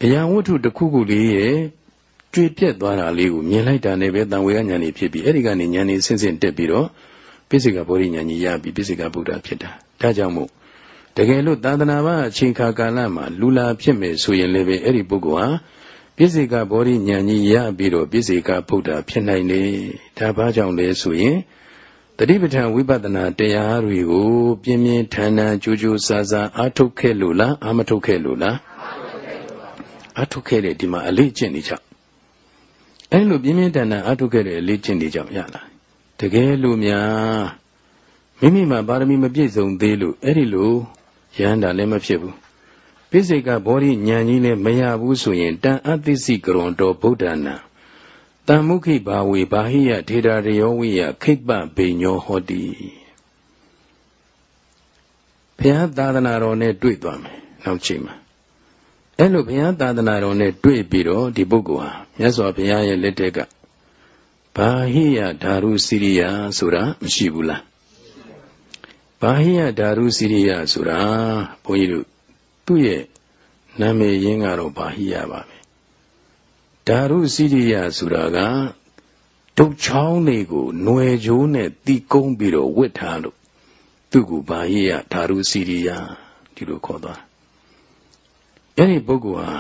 အရာဝတ္ထုတစ်ခုခုလေးရဲ့ကြွေပြက်သွားတာလေးကိုမြင်လိုက်တာနဲ့ပဲတံဝေကဉာဏ်ကြီးဖြစ်ပြီးအဲ့ဒီကနေဉာဏ်ကြီးဆင့်ဆင့်တက်ပြီးတော့ပစ္စေကဘောဓိဉာဏ်ကြီးရပြီးပစ္စေကဗုဒ္ဓဖြစ်တာဒါကြောင့်မို့တကယ်လို့သာသနာ့ဘာအချိန်ခါကာလမှာလူလာဖြစ်မယ်ဆိုရင်လည်းပဲအဲ့ဒီပုဂ္ဂိုလ်ဟာပြစ္ဆေကဘောဓိဉာဏ်ကြီးရပြီးတော့ပြစ္ဆေကဗုဒ္ဓဖြစ်နိုင်တယ်ဒါဘာကြောင့်လဲဆိုရင် တတိပဋ္ဌာန်ဝိပဿနာတရားတွေကို ပြင်းပြင်းထန်ထန်ကြိုးကြိုးစားစားအားထုတ်ခဲ့လို့လားအားမထုတ်ခဲ့လို့လားအားထုတ်ခဲ့တယ်ဒီမှာအလေးကျင့်နေကြအဲ့လိုပြင်းပြင်းထန်ထန်အားထုတ်ခဲ့တဲ့အလေးကျင့်နေကြရလားတကယ်လို့များမိမိမှာပါရမီမပြည့်စုံသေးလို့အဲ့ဒီလိုရဟန္တာလည်းမဖြစ်ဘူးပိစိကဘောဓိဉာဏ်ကြီးလည်းမရဘူးဆိုရင်တန်အသိစိကရွန်တော်ဗုဒ္ဓနာ တန်မုခိဘာဝေဘာဟိယဒေတာရယောဝိယခိပ္ပဗိညောဟောတိဘုရားသာသနာတော်နဲ့တွေ့သွားမယ်နောက်ချိန်မှာအဲ့လိုဘုရားသာသနာတော်နဲ့တွေ့ပြီးတော့ဒီပုဂ္ဂိုလ်ဟာမြတ်စွာဘုရားရဲ့လက်ထက်ကဘာဟိယဓာရုစိရိယဆိုတာမရှိဘူးလားဘာဟိယဓာရုစိရိယဆိုတာဘုန်းကြီးတို့သူ့ရဲ့နာမည်ရင်းကတော့ဘာဟိယပါပဲ ဓာရုစိရိယဆိုတာကဒုတ်ချောင်းတွေကိုຫນွယ်ကြိုးနဲ့တီးကုန်းပြီးတော့ဝစ်ထားလို့သူ့ကိုဘာဟိယဓာရုစိရိယဒီလိုခေါ်သွားအဲ့ဒီပုဂ္ဂိုလ်ဟာ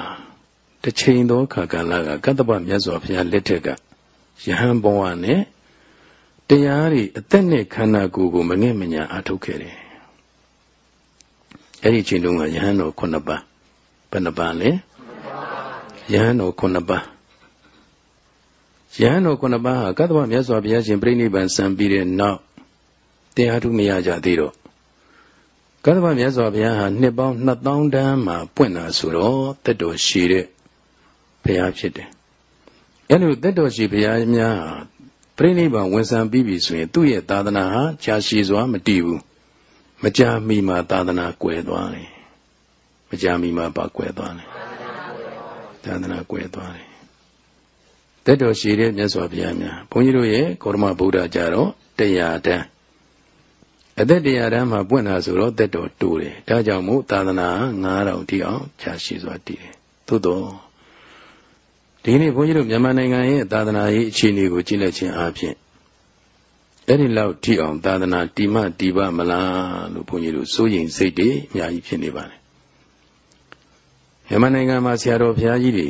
တစ်ချိန်သောခါကာလကကတ္တပမြတ်စွာဘုရားလက်ထက်ကယဟန်ဘဝနဲ့တရားတွေအသက်နဲ့ခန္ဓာကိုယ်ကိုမငဲ့မညာအထုတ်ခဲ့တယ်အဲ့ဒီချိန်တုန်းကယဟန်တော်9ပါးဘယ်နှပါးလဲ ယဟန်တော်9ပါးယဟန်တော်9ပါးဟာကတ္တဗမြတ်စွာဘုရားရှင်ပြိဋိဘံစံပြီးတဲ့နောက်တရားထုမရကြသေးတော့ကတ္တဗမြတ်စွာဘုရားဟာနှစ်ပေါင်း2000တန်းမှာပွင့်လာဆိုတော့တက်တော်ရှိတဲ့ဘုရားဖြစ်တယ်အဲ့လိုတက်တော်ရှိဘုရားများပြိဋိဘံဝန်ဆံပြီးပြီဆိုရင် သူ့ရဲ့သာသနာဟာကြာရှည်စွာမတည်ဘူးမကြာမီမှာသာသနာကွယ်သွားတယ်မကြာမီမှာပါကွယ်သွားတယ် သာသနာကွယ်သွားတယ်တက်တော်ရှိတဲ့မြတ်စွာဘုရားများဘုန်းကြီးတို့ရဲ့ကောရမဗုဒ္ဓကြတော့တရားတန်းအသက်တရားတန်းမှာပွင့်တာဆိုတော့သက်တော်တိုးတယ်ဒါကြောင့်မို့သာသနာ9000တိအောင်ကြာရှိစွာတည်တယ်သို့တော့ဒီနေ့ဘုန်းကြီးတို့မြန်မာနိုင်ငံရဲ့သာသနာရေးအခြေအနေကိုကြည့်လိုက်ခြင်းအပြင်အဲ့ဒီလောက်ထိအောင်သာသနာတိမတိပမလားလို့ဘုန်းကြီးတို့စိုးရိမ်စိတ်တွေအများကြီးဖြစ်နေပါတယ် မြန်မာနိုင်ငံမှာဆရာတော်ဘုရားကြီးတွေ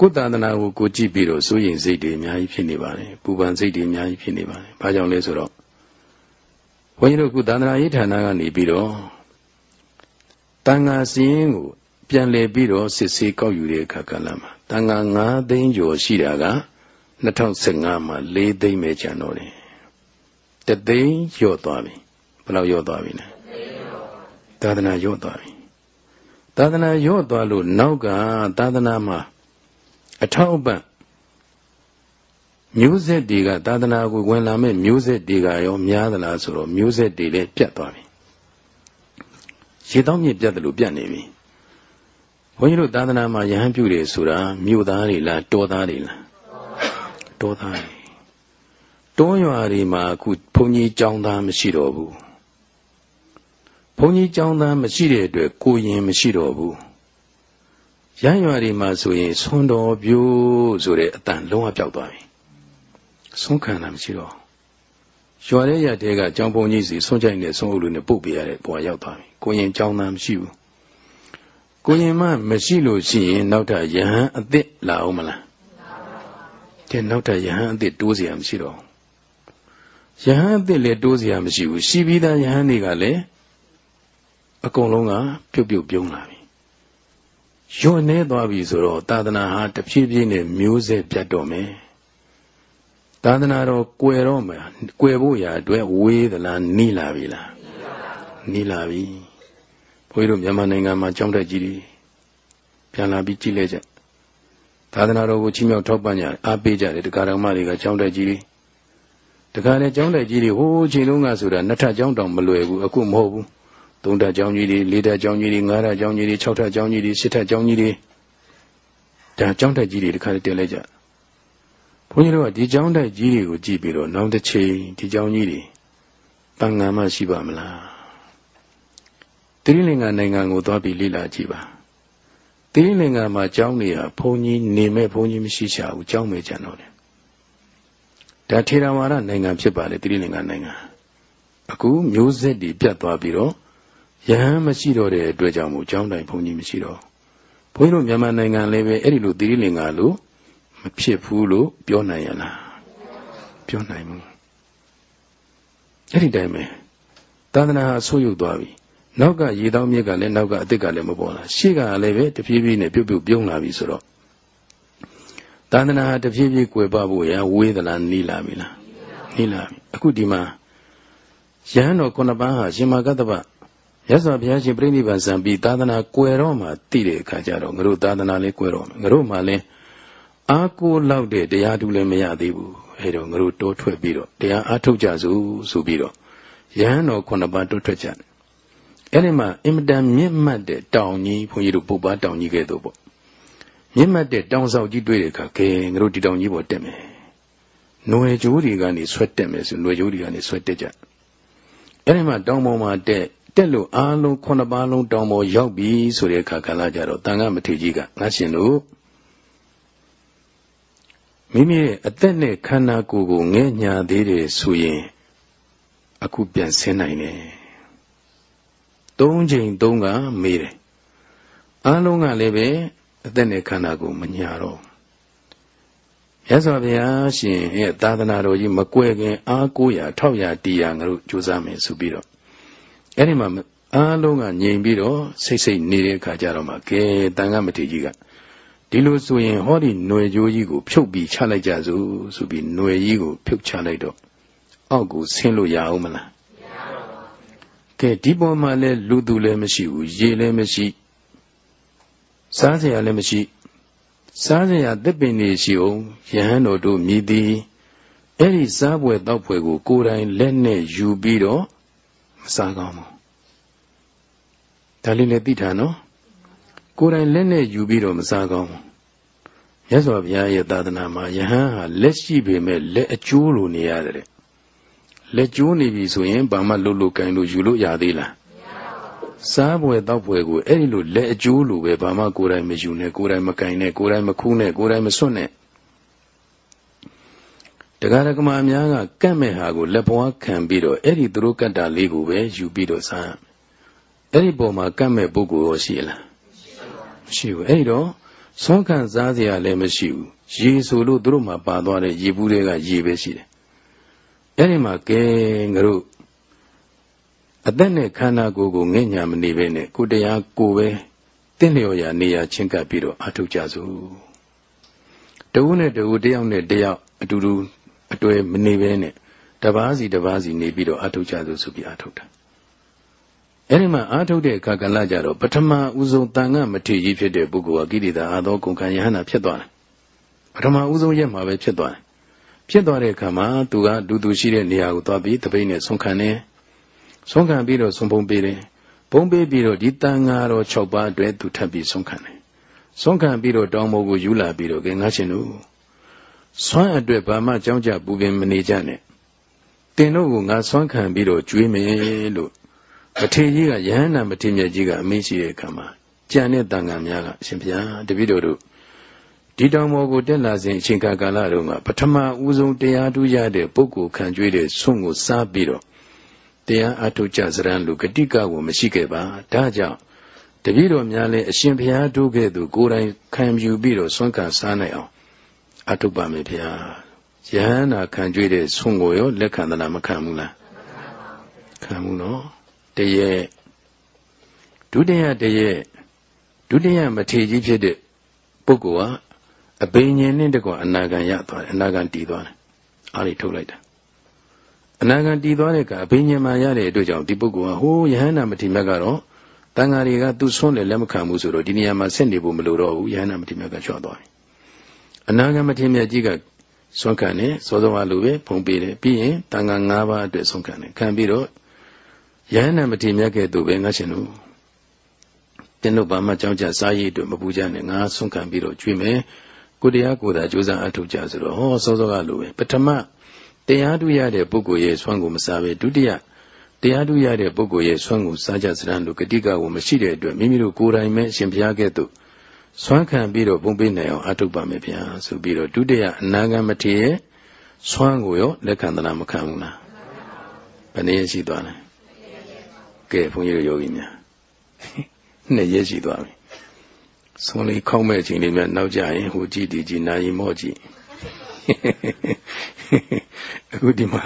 ကိုယ်သာသနာကိုကိုကြည့်ပြီးတော့စိုးရိမ်စိတ်တွေအများကြီးဖြစ်နေပါတယ်ပူပန်စိတ်တွေအများကြီးဖြစ်နေပါတယ်ဘာကြောင့်လဲဆိုတော့ဘုန်းကြီးတို့ကုသာသနာရေးဌာနကနေပြီးတော့တန်ဃာစည်းကိုပြန်လည်ပြီးတော့စစ်ဆေးကောက်ယူတဲ့အခါကလည်းမှာတန်ဃာ9သိန်းကျော်ရှိတာက2015မှာ4သိန်းပဲကျန်တော့တယ်တသိန်းလျော့သွားပြီဘယ်လောက်လျော့သွားပြီလဲသာသနာလျော့သွားပြီ သာသနာလျော့သွားလို့နောက်ကသာသနာမှာအထောက်အပံ့မျိုးဆက်တွေကသာသနာကိုဝင်လာမဲ့မျိုးဆက်တွေကရောများသလားဆိုတော့မျိုးဆက်တွေလည်းပြတ်သွားပြီရေတောင်းမြစ်ပြတ်တယ်လို့ပြတ်နေပြီဘုန်းကြီးတို့သာသနာမှာယဟန်ပြုတယ်ဆိုတာမြို့သားတွေလားတောသားတွေလားတောသားတွေတောရွာတွေမှာအခုဘုန်းကြီးကျောင်းသားမရှိတော့ဘူး ဘုန်းကြီးကျောင်းသားမရှိတဲ့အတွက်ကိုရင်မရှိတော့ဘူးရရွာတွေမှာဆိုရင်ဆွန်တော်ပြိုးဆိုတဲ့အတန်လုံးဝပြောက်သွားပြီဆုံးခံတာမရှိတော့ရွာတဲ့ရတဲ့ကကျောင်းဘုန်းကြီးစီဆုံးချိုင်နဲ့ဆုံးအုပ်လို့နဲ့ပုတ်ပြရတဲ့ဘဝရောက်သွားပြီကိုရင်ကျောင်းသားမရှိဘူးကိုရင်မမရှိလို့ရှိရင်နောက်ထပ်ယဟန်အစ်စ်လာအောင်မလားကဲနောက်ထပ်ယဟန်အစ်စ်တိုးเสียမရှိတော့ယဟန်အစ်စ်လည်းတိုးเสียမရှိဘူးရှိပြီးသားယဟန်တွေကလည်း အကုန်လုံးကပြုတ်ပြုတ်ပြုံးလာပြီညွတ်နေသွားပြီဆိုတော့သာသနာဟာတဖြည်းဖြည်းနဲ့မျိုးဆက်ပြတ်တော့မယ်သာသနာတော်ကွယ်တော့မယ်ကွယ်ဖို့ရာအတွက်ဝေးသလားနီးလာပြီလားနီးလာပြီဘုန်းကြီးတို့မြန်မာနိုင်ငံမှာကျောင်းတက်ကြီးတွေပြန်လာပြီးကြည့်လိုက်ကြသာသနာတော်ကိုချီးမြှောက်ထောက်ပံ့ကြအားပေးကြတယ်တရားတော်မတွေကကျောင်းတက်ကြီးတွေတခါလေကျောင်းတက်ကြီးတွေဟိုးချိန်လုံးကဆိုတာနှစ်ထပ်ကျောင်းတောင်မလွယ်ဘူးအခုမဟုတ်ဘူး သုံးထပ်ကျောင်းကြီးတွေလေးထပ်ကျောင်းကြီးတွေငါးထပ်ကျောင်းကြီးတွေခြောက်ထပ်ကျောင်းကြီးတွေရှစ်ထပ်ကျောင်းကြီးတွေဒါကျောင်းတက်ကြီးတွေတခါလေတင်လိုက်ကြဘုန်းကြီးတို့ကဒီကျောင်းတက်ကြီးတွေကိုကြည့်ပြီးတော့နောက်တစ်ချိန်ဒီကျောင်းကြီးတွေတန်ငါမှရှိပါမလားတိရိလင်္ကာနိုင်ငံကိုသွားပြီးလေ့လာကြည့်ပါတိရိလင်္ကာမှာကျောင်းနေရဘုန်းကြီးနေမဲ့ဘုန်းကြီးမရှိချဘူးကျောင်းမေကြံတော့တယ်ဒါထေရဝါဒနိုင်ငံဖြစ်ပါလေတိရိလင်္ကာနိုင်ငံအခုမျိုးဆက်တွေပြတ်သွားပြီးတော့ ယဟန်မရှိတော့တဲ့အတွက်ကြောင့်မို့ကျောင်းတိုင်ဘုန်းကြီးမရှိတော့ဘုန်းကြီးတို့မြန်မာနိုင်ငံလည်းပဲအဲ့ဒီလိုတိရိလင်္ကာလို့မဖြစ်ဘူးလို့ပြောနိုင်ရလားပြောနိုင်ဘူးအဲ့ဒီတိုင်းပဲသာသနာဟာဆိုးရုပ်သွားပြီနောက်ကရေတောင်းမြစ်ကလည်းနောက်ကအစ်စ်ကလည်းမပေါ်လာရှေ့ကလည်းပဲတဖြည်းဖြည်းနဲ့ပြုတ်ပြုတ်ပြုံးလာပြီဆိုတော့သာသနာဟာတဖြည်းဖြည်းကွယ်ပဖို့ရဝေးသလားနီးလာပြီလားနီးလာပြီအခုဒီမှာယဟန်တော်ခုနှစ်ပန်းဟာရှင်မာကတ္တပ ရသော်ဘုရားရှင်ပြိဋိဘံစံပြီးသာသနာကွယ်တော့မှတည်တဲ့အခါကျတော့ငါတို့သာသနာလေးကွယ်တော့ငါတို့မှလည်းအားကိုးလောက်တဲ့တရားတူလည်းမရသေးဘူးအဲတော့ငါတို့တိုးထွက်ပြီးတော့တရားအားထုတ်ကြစို့ဆိုပြီးတော့ရဟန်းတော်ခုနှစ်ပါးတိုးထွက်ကြတယ်အဲ့ဒီမှာအင်မတန်မြင့်မှတ်တဲ့တောင်ကြီးဘုန်းကြီးတို့ပုပ္ပားတောင်ကြီးကဲ့သို့ပေါ့မြင့်မှတ်တဲ့တောင်ဆောက်ကြီးတွေ့တဲ့အခါကဲငါတို့ဒီတောင်ကြီးပေါ်တက်မယ်နွယ်ကြိုးတွေကနေဆွတ်တက်မယ်ဆိုနွယ်ကြိုးတွေကနေဆွတ်တက်ကြအဲ့ဒီမှာတောင်ပေါ်မှာတက် တက်လို့အားလုံးခုနှစ်ပါးလုံးတောင်ပေါ်ရောက်ပြီဆိုတဲ့အခါကလည်းကြတော့တန်ခါမထေကြီးကငါရှင်တို့မိမိရဲ့အသက်နဲ့ခန္ဓာကိုယ်ကိုငဲ့ညာသေးတယ်ဆိုရင်အခုပြန်ဆင်းနိုင်တယ်သုံးချိန်သုံးကမေးတယ်အားလုံးကလည်းပဲအသက်နဲ့ခန္ဓာကိုမညာတော့မြတ်စွာဘုရားရှင်ရဲ့သာသနာတော်ကြီးမကွယ်ခင်အားကိုးရာထောက်ရာတီးရာငါတို့ကြိုးစားမယ်ဆိုပြီးတော့ အဲ့ဒီမှာအားလုံးကငြိမ်ပြီးတော့စိတ်စိတ်နေတဲ့အခါကျတော့မှကဲတန်ခါမထေကြီးကဒီလိုဆိုရင်ဟောဒီຫນွယ်ကြိုးကြီးကိုဖြုတ်ပြီးချလိုက်ကြစို့ဆိုပြီးຫນွယ်ကြီးကိုဖြုတ်ချလိုက်တော့အောက်ကိုဆင်းလို့ရအောင်မလားကဲဒီပေါ်မှာလဲလူသူလည်းမရှိဘူးရေလည်းမရှိစားစရာလည်းမရှိစားစရာသစ်ပင်တွေရှိအောင်ယဟန်တော်တို့မြည်သည်အဲ့ဒီစားပွဲတောက်ပွဲကို ကိုယ်တိုင်လက်နဲ့ယူပြီးတော့ မစားကောင်းဘူးဒါလေးလည်းသိထားနော်ကိုယ်တိုင်လက်နဲ့ယူပြီးတော့မစားကောင်းဘူးမြတ်စွာဘုရားရဲ့သာသနာမှာယဟန်ဟာလက်ရှိပေမဲ့လက်အကျိုးလိုနေရတယ်လက်ကျိုးနေပြီဆိုရင်ဘာမှလှုပ်လို့ကင်လို့ယူလို့ရသေးလားစားပွဲတောက်ပွဲကိုအဲ့ဒီလိုလက်အကျိုးလိုပဲဘာမှကိုယ်တိုင်မယူနဲ့ကိုယ်တိုင်မကင်နဲ့ကိုယ်တိုင်မခူးနဲ့ကိုယ်တိုင်မစွန့်နဲ့ တရားဓမ္မအများကကတ်မဲ့ဟာကိုလက်ပွားခံပြီးတော့အဲ့ဒီသူတို့ကတ်တာလေးကိုပဲယူပြီးတော့စားအဲ့ဒီပုံမှာကတ်မဲ့ပုဂ္ဂိုလ်ရောရှိလားမရှိဘူးအဲ့ဒီတော့ဆုံးခံစားစရာလည်းမရှိဘူးရေဆိုလို့သူတို့မှာပါသွားတဲ့ရေဘူးတွေကရေပဲရှိတယ်အဲ့ဒီမှာကဲငါတို့အသက်နဲ့ခန္ဓာကိုယ်ကိုငဲ့ညာမနေပဲနဲ့ကိုတရားကိုပဲတင့်လျော်ရာနေရာချင်းကပ်ပြီးတော့အထုတ်ကြစို့တဦးနဲ့တဦးတယောက်နဲ့တယောက်အတူတူ အတွေ့မနေပဲနဲ့တပားစီတပားစီနေပြီးတော့အထုတ်ကြစို့ဆိုပြီးအထုတ်တာအဲ့ဒီမှာအာထုတ်တဲ့အခါကလည်းကြတော့ပထမဦးဆုံးတန်ခမထေကြီးဖြစ်တဲ့ပုဂ္ဂိုလ်ကကိရိတာအာသောကုန်ခံယဟနာဖြစ်သွားတယ်ပထမဦးဆုံးရက်မှာပဲဖြစ်သွားတယ်ဖြစ်သွားတဲ့အခါမှာသူကဒူတူရှိတဲ့နေရာကိုသွားပြီးတပိတ်နဲ့ဆုံးခံတယ်ဆုံးခံပြီးတော့ဆုံးပုံပေးတယ်ပုံပေးပြီးတော့ဒီတန်ဃာတော်6ပါးအတွက်သူထပ်ပြီးဆုံးခံတယ်ဆုံးခံပြီးတော့တောင်းမိုးကိုယူလာပြီးတော့ကဲငါရှင်တို့ ဆွမ်းအတွက်ဘာမှကြောင်းကြပူပင်မနေကြနဲ့တင်တို့ကငါဆွမ်းခံပြီးတော့ကျွေးမယ်လို့မထေကြီးကယဟန္တာမထေမြတ်ကြီးကအမေးရှိတဲ့အခါမှာကြံတဲ့တန်ဃာများကအရှင်ဘုရားတပည့်တော်တို့ဒီတောင်ပေါ်ကိုတက်လာစဉ်အချိန်ကာလတုန်းကပထမဦးဆုံးတရားထူးရတဲ့ပုဂ္ဂိုလ်ခံကြွေးတဲ့ဆွန့်ကိုစားပြီးတော့တရားအထုတ်ကြစရန်လူဂတိကကိုမရှိခဲ့ပါဒါကြောင့်တပည့်တော်များလည်းအရှင်ဘုရားတို့ကဲ့သို့ကိုယ်တိုင်ခံယူပြီးတော့ဆွန့်ခံစားနိုင်အောင် အထုတ်ပါမယ်ဘုရားယဟန္တာခံကြွေးတဲ့ဆွန့်ကိုရောလက်ခံသလားမခံဘူးလားခံဘူးနော်တရေဒုတိယတရေဒုတိယမထေကြီးဖြစ်တဲ့ပုဂ္ဂိုလ်ကအဘိညာဉ်နဲ့တကွအနာဂံရသွားတယ်အနာဂံတည်သွားတယ်အားလေးထုတ်လိုက်တာအနာဂံတည်သွားတဲ့ကအဘိညာဉ်မှာရတဲ့အတွက်ကြောင့်ဒီပုဂ္ဂိုလ်ကဟိုးယဟန္တာမထေမြတ်ကတော့တန်ဃာတွေကသူဆွန်းတယ်လက်မခံဘူးဆိုတော့ဒီနေရာမှာဆင့်နေဖို့မလိုတော့ဘူးယဟန္တာမထေမြတ်ကချော့သွားတယ် အနာဂံမထေမြတ်ကြီးကဆွမ်းခံတယ်စောစောကလိုပဲဖုံးပေးတယ်ပြီးရင်တန်ဃာ၅ပါးအတွက်ဆွမ်းခံတယ်ခံပြီးတော့ယဟန္တာမထေမြတ်ကဲ့သို့ပဲငါရှင်တို့တင်းတို့ဘာမှကြောင်းကြစားရည်အတွက်မပူကြနဲ့ငါဆွန့်ခံပြီးတော့ကျွေးမယ်ကိုတရားကိုယ်သာကြိုးစားအထောက်ကြဆိုတော့ဟောစောစောကလိုပဲပထမတရားတူရတဲ့ပုဂ္ဂိုလ်ရဲ့ဆွမ်းကိုမစားပဲဒုတိယတရားတူရတဲ့ပုဂ္ဂိုလ်ရဲ့ဆွမ်းကိုစားကြစရန်လို့ဂတိကကိုမရှိတဲ့အတွက်မိမိတို့ကိုယ်တိုင်ပဲအရှင်ဘုရားကဲ့သို့ ဆွမ်းခံပြီးတော့ပုံပေးနိုင်အောင်အထုပ်ပါမယ်ဗျာဆိုပြီးတော့ဒုတိယအနာဂမထေရဲ့ဆွမ်းကိုရောလက်ခံသလားမခံဘူးလားဘယ်နည်းရှိသွားလဲကဲဘုန်းကြီးတို့ယောဂီများနှစ်ရက်ရှိသွားပြီဆုံးလေးခေါင်းမဲ့ချိန်လေးများနောက်ကြရင်ဟိုကြည့်ဒီကြည့်နာယီမော့ကြည့်အခုဒီမှာ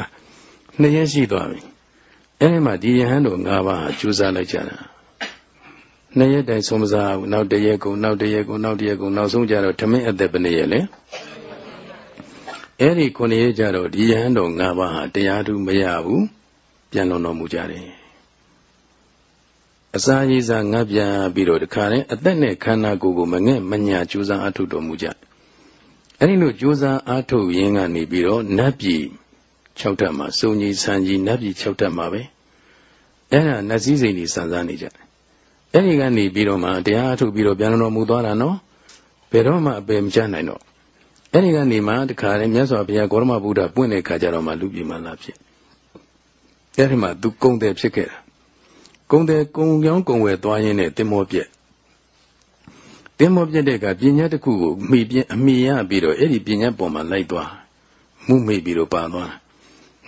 နှစ်ရက်ရှိသွားပြီအဲဒီမှာဒီယဟန်တို့၅ပါးဟာကြိုးစားလိုက်ကြတာ နှစ်ရက်တိုင်ဆုံးမစားဘူးနောက်တရက်ကုန်နောက်တရက်ကုန်နောက်တရက်ကုန်နောက်ဆုံးကြတော့ဓမင်းအသက်ဘယ်နှစ်ရက်လဲအဲ့ဒီခုနှစ်ရက်ကြတော့ဒီယဟန်တို့၅ပါးဟာတရားသူမရဘူးပြန်လွန်တော်မူကြတယ်အစာရည်စာငတ်ပြန်ပြီးတော့တခါတည်းအသက်နဲ့ခန္ဓာကိုယ်ကိုမငဲ့မညာကြိုးစားအထုတော်မူကြအဲ့ဒီလိုကြိုးစားအထုရင်းကနေပြီးတော့နတ်ပြည်6တက်မှာစုံကြီးဆန်ကြီးနတ်ပြည်6တက်မှာပဲအဲ့ဒါနတ်စည်းစိမ်ကြီးစံစားနေကြတယ် အဲ့ဒီကနေပြီးတော့မှတရားအထုပြီးတော့ပြန်တော်မူသွားတာနော်ဘယ်တော့မှအပယ်မချနိုင်တော့အဲ့ဒီကနေမှတခါတည်းမြတ်စွာဘုရားဂေါရမဗုဒ္ဓပွင့်တဲ့ခါကျတော့မှလူပြည်မှလာဖြစ်အဲ့ဒီမှာသူကုံတယ်ဖြစ်ခဲ့တာကုံတယ်ကုံကြောင်းကုံဝယ်သွားရင်းနဲ့တင်မောပြက်တင်မောပြက်တဲ့ကပညာတစ်ခုကိုမိပြအမိရပြီးတော့အဲ့ဒီပညာပေါ်မှာလိုက်သွားမှုမိပြီးတော့ပါသွား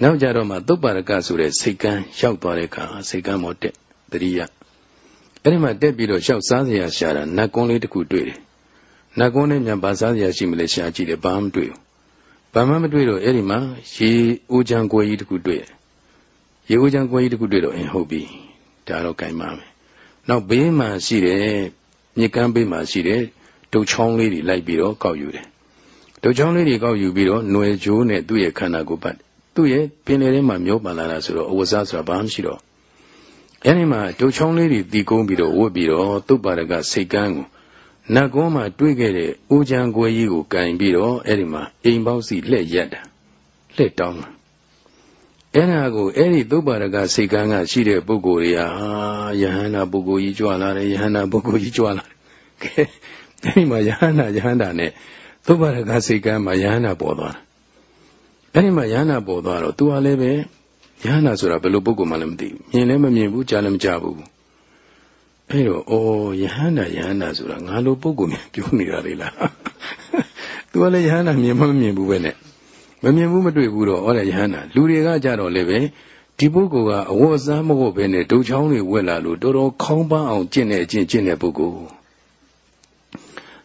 နောက်ကြတော့မှသုပ္ပါရကဆိုတဲ့စိတ်ကန်းရောက်သွားတဲ့အခါစိတ်ကန်းမောတက်တရိယ အဲ့ဒီမှာတက်ပြီးတော့ရှောက်စားစရာရှာတာနတ်ကွန်းလေးတစ်ခုတွေ့တယ်နတ်ကွန်းနဲ့မြန်ပါစားစရာရှိမလဲရှာကြည့်တယ်ဘာမှမတွေ့ဘူးဘာမှမတွေ့တော့အဲ့ဒီမှာရေအိုးချံကွယ်ကြီးတစ်ခုတွေ့တယ်ရေအိုးချံကွယ်ကြီးတစ်ခုတွေ့တော့အင်းဟုတ်ပြီဒါတော့ကြိုင်ပါမယ်နောက်ဘေးမှာရှိတယ်မြစ်ကမ်းဘေးမှာရှိတယ်ဒုတ်ချောင်းလေးတွေလိုက်ပြီးတော့ကောက်ယူတယ်ဒုတ်ချောင်းလေးတွေကောက်ယူပြီးတော့ຫນွယ်ကြိုးနဲ့သူ့ရဲ့ခန္ဓာကိုယ်ပတ်သူ့ရဲ့ပင်လယ်ထဲမှာမျောပါလာတာဆိုတော့အဝဇ္ဇဆိုတာဘာမှရှိတော့ အဲဒီမှာဒုတ်ချောင်းလေးတွေတီးကုန်းပြီးတော့ဝတ်ပြီးတော့သုပ္ပါရကစိတ်ကန်းကိုနတ်ကုန်းမှာတွေ့ခဲ့တဲ့ဦးချံကွယ်ကြီးကိုကင်ပြီးတော့အဲဒီမှာအိမ်ပေါက်စီလှည့်ရက်တာလှည့်တောင်းတာအဲ့ဒါကိုအဲ့ဒီသုပ္ပါရကစိတ်ကန်းကရှိတဲ့ပုဂ္ဂိုလ်တွေဟာယဟန္တာပုဂ္ဂိုလ်ကြီးကြွလာတယ်ယဟန္တာပုဂ္ဂိုလ်ကြီးကြွလာတယ်ကဲအဲ့ဒီမှာယဟန္တာယဟန္တာနဲ့သုပ္ပါရကစိတ်ကန်းမှာယဟန္တာပေါ်သွားတာအဲ့ဒီမှာယဟန္တာပေါ်သွားတော့သူကလည်းပဲ ယဟန္တာဆိုတာဘယ်လိုပုဂ္ဂိုလ်မှလည်းမသိဘူးမြင်လည်းမမြင်ဘူးကြားလည်းမကြားဘူးအဲ့တော့အော်ယဟန္တာယဟန္တာဆိုတာငါလိုပုဂ္ဂိုလ်များပြောနေတာလေလားသူကလည်းယဟန္တာမြင်မမြင်ဘူးပဲနဲ့မမြင်ဘူးမတွေ့ဘူးတော့ဟောတယ်ယဟန္တာလူတွေကကြတော့လည်းပဲဒီပုဂ္ဂိုလ်ကအဝတ်အစားမဟုတ်ဘဲနဲ့ဒုံချောင်းတွေဝက်လာလို့တော်တော်ခေါင်းပန်းအောင်ကျင့်တဲ့အကျင့်ကျင့်တဲ့ပုဂ္ဂိုလ်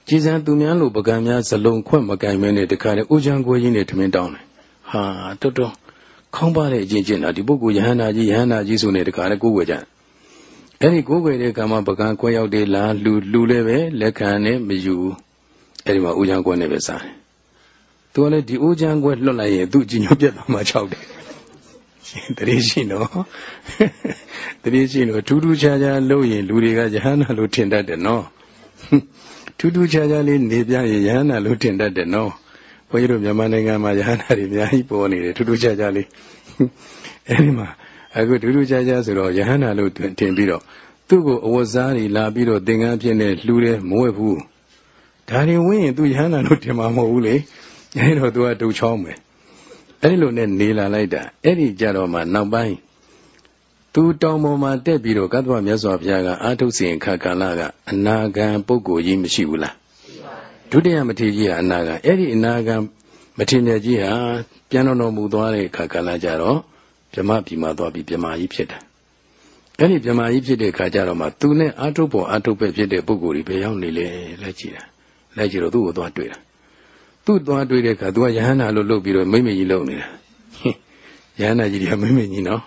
ကြည်စံသူများလိုပကံများဇလုံးခွန့်မကင်မဲနဲ့တခါလေဥချံကိုကြီးနဲ့ထမင်းတောင်းတယ်ဟာတော်တော် ခေါင်းပါတဲ့အကျင့်ကျင့်တာဒီပုဂ္ဂိုလ်ယဟန္တာကြီးယဟန္တာကြီးဆိုနေတခါလေကိုယ်ွယ်ကြအဲ့ဒီကိုယ်ွယ်တဲ့ကံမှာပကံခွဲရောက်တယ်လားလူလူလည်းပဲလက်ခံနဲ့မယူအဲ့ဒီမှာဥချံခွန့်နဲ့ပဲစားတယ်သူကလည်းဒီဥချံခွန့်လွတ်လိုက်ရင်သူ့ကြည်ညိုပြတ်သွားမှ၆တယ်တရေရှိနော်တရေရှိနော်ထူးထူးခြားခြားလုပ်ရင်လူတွေကယဟန္တာလို့ထင်တတ်တယ်နော်ထူးထူးခြားခြားလေးနေပြရင်ယဟန္တာလို့ထင်တတ်တယ်နော် ဘုန်းကြီးတို့မြန်မာနိုင်ငံမှာယဟန္တာတွေအများကြီးပေါ်နေတယ်ထူးထူးခြားခြားလေးအဲဒီမှာအခုထူးထူးခြားခြားဆိုတော့ယဟန္တာလို့ထင်ပြီးတော့သူ့ကိုအဝတ်စားတွေလာပြီးတော့သင်္ကန်းဖြစ်နေလှူတယ်မဝဲဘူးဒါတွေဝင်းရင်သူယဟန္တာလို့ထင်မှာမဟုတ်ဘူးလေအဲဒီတော့သူကဒုံချောင်းမယ်အဲ့လိုနဲ့နေလာလိုက်တာအဲ့ဒီကြတော့မှနောက်ပိုင်းသူတောင်ပေါ်မှာတက်ပြီးတော့ကတ္တဝမြတ်စွာဘုရားကအာထုစဉ်ခါကာလကအနာဂံပုဂ္ဂိုလ်ကြီးမရှိဘူးလား ဒုတိယမထေရကြီးကအနာဂံအဲ့ဒီအနာဂံမထေရကြီးဟာပြန်တော်တော်မူသွားတဲ့ခါကာလကြတော့ဗြဟ္မပြီမှာသွားပြီးဗြဟ္မာကြီးဖြစ်တယ်အဲ့ဒီဗြဟ္မာကြီးဖြစ်တဲ့ခါကျတော့မှသူနဲ့အာထုပေါ်အာထုပဲဖြစ်တဲ့ပုဂ္ဂိုလ်ကြီးဘယ်ရောက်နေလဲလက်ကြည့်တာလက်ကြည့်တော့သူ့ကိုသွားတွေ့တာသူ့သွားတွေ့တဲ့အခါ तू ကယဟန္တာလို့လုပ်ပြီးတော့မိမ့်မကြီးလုပ်နေတာယဟန္တာကြီးတွေကမိမ့်မကြီးနော်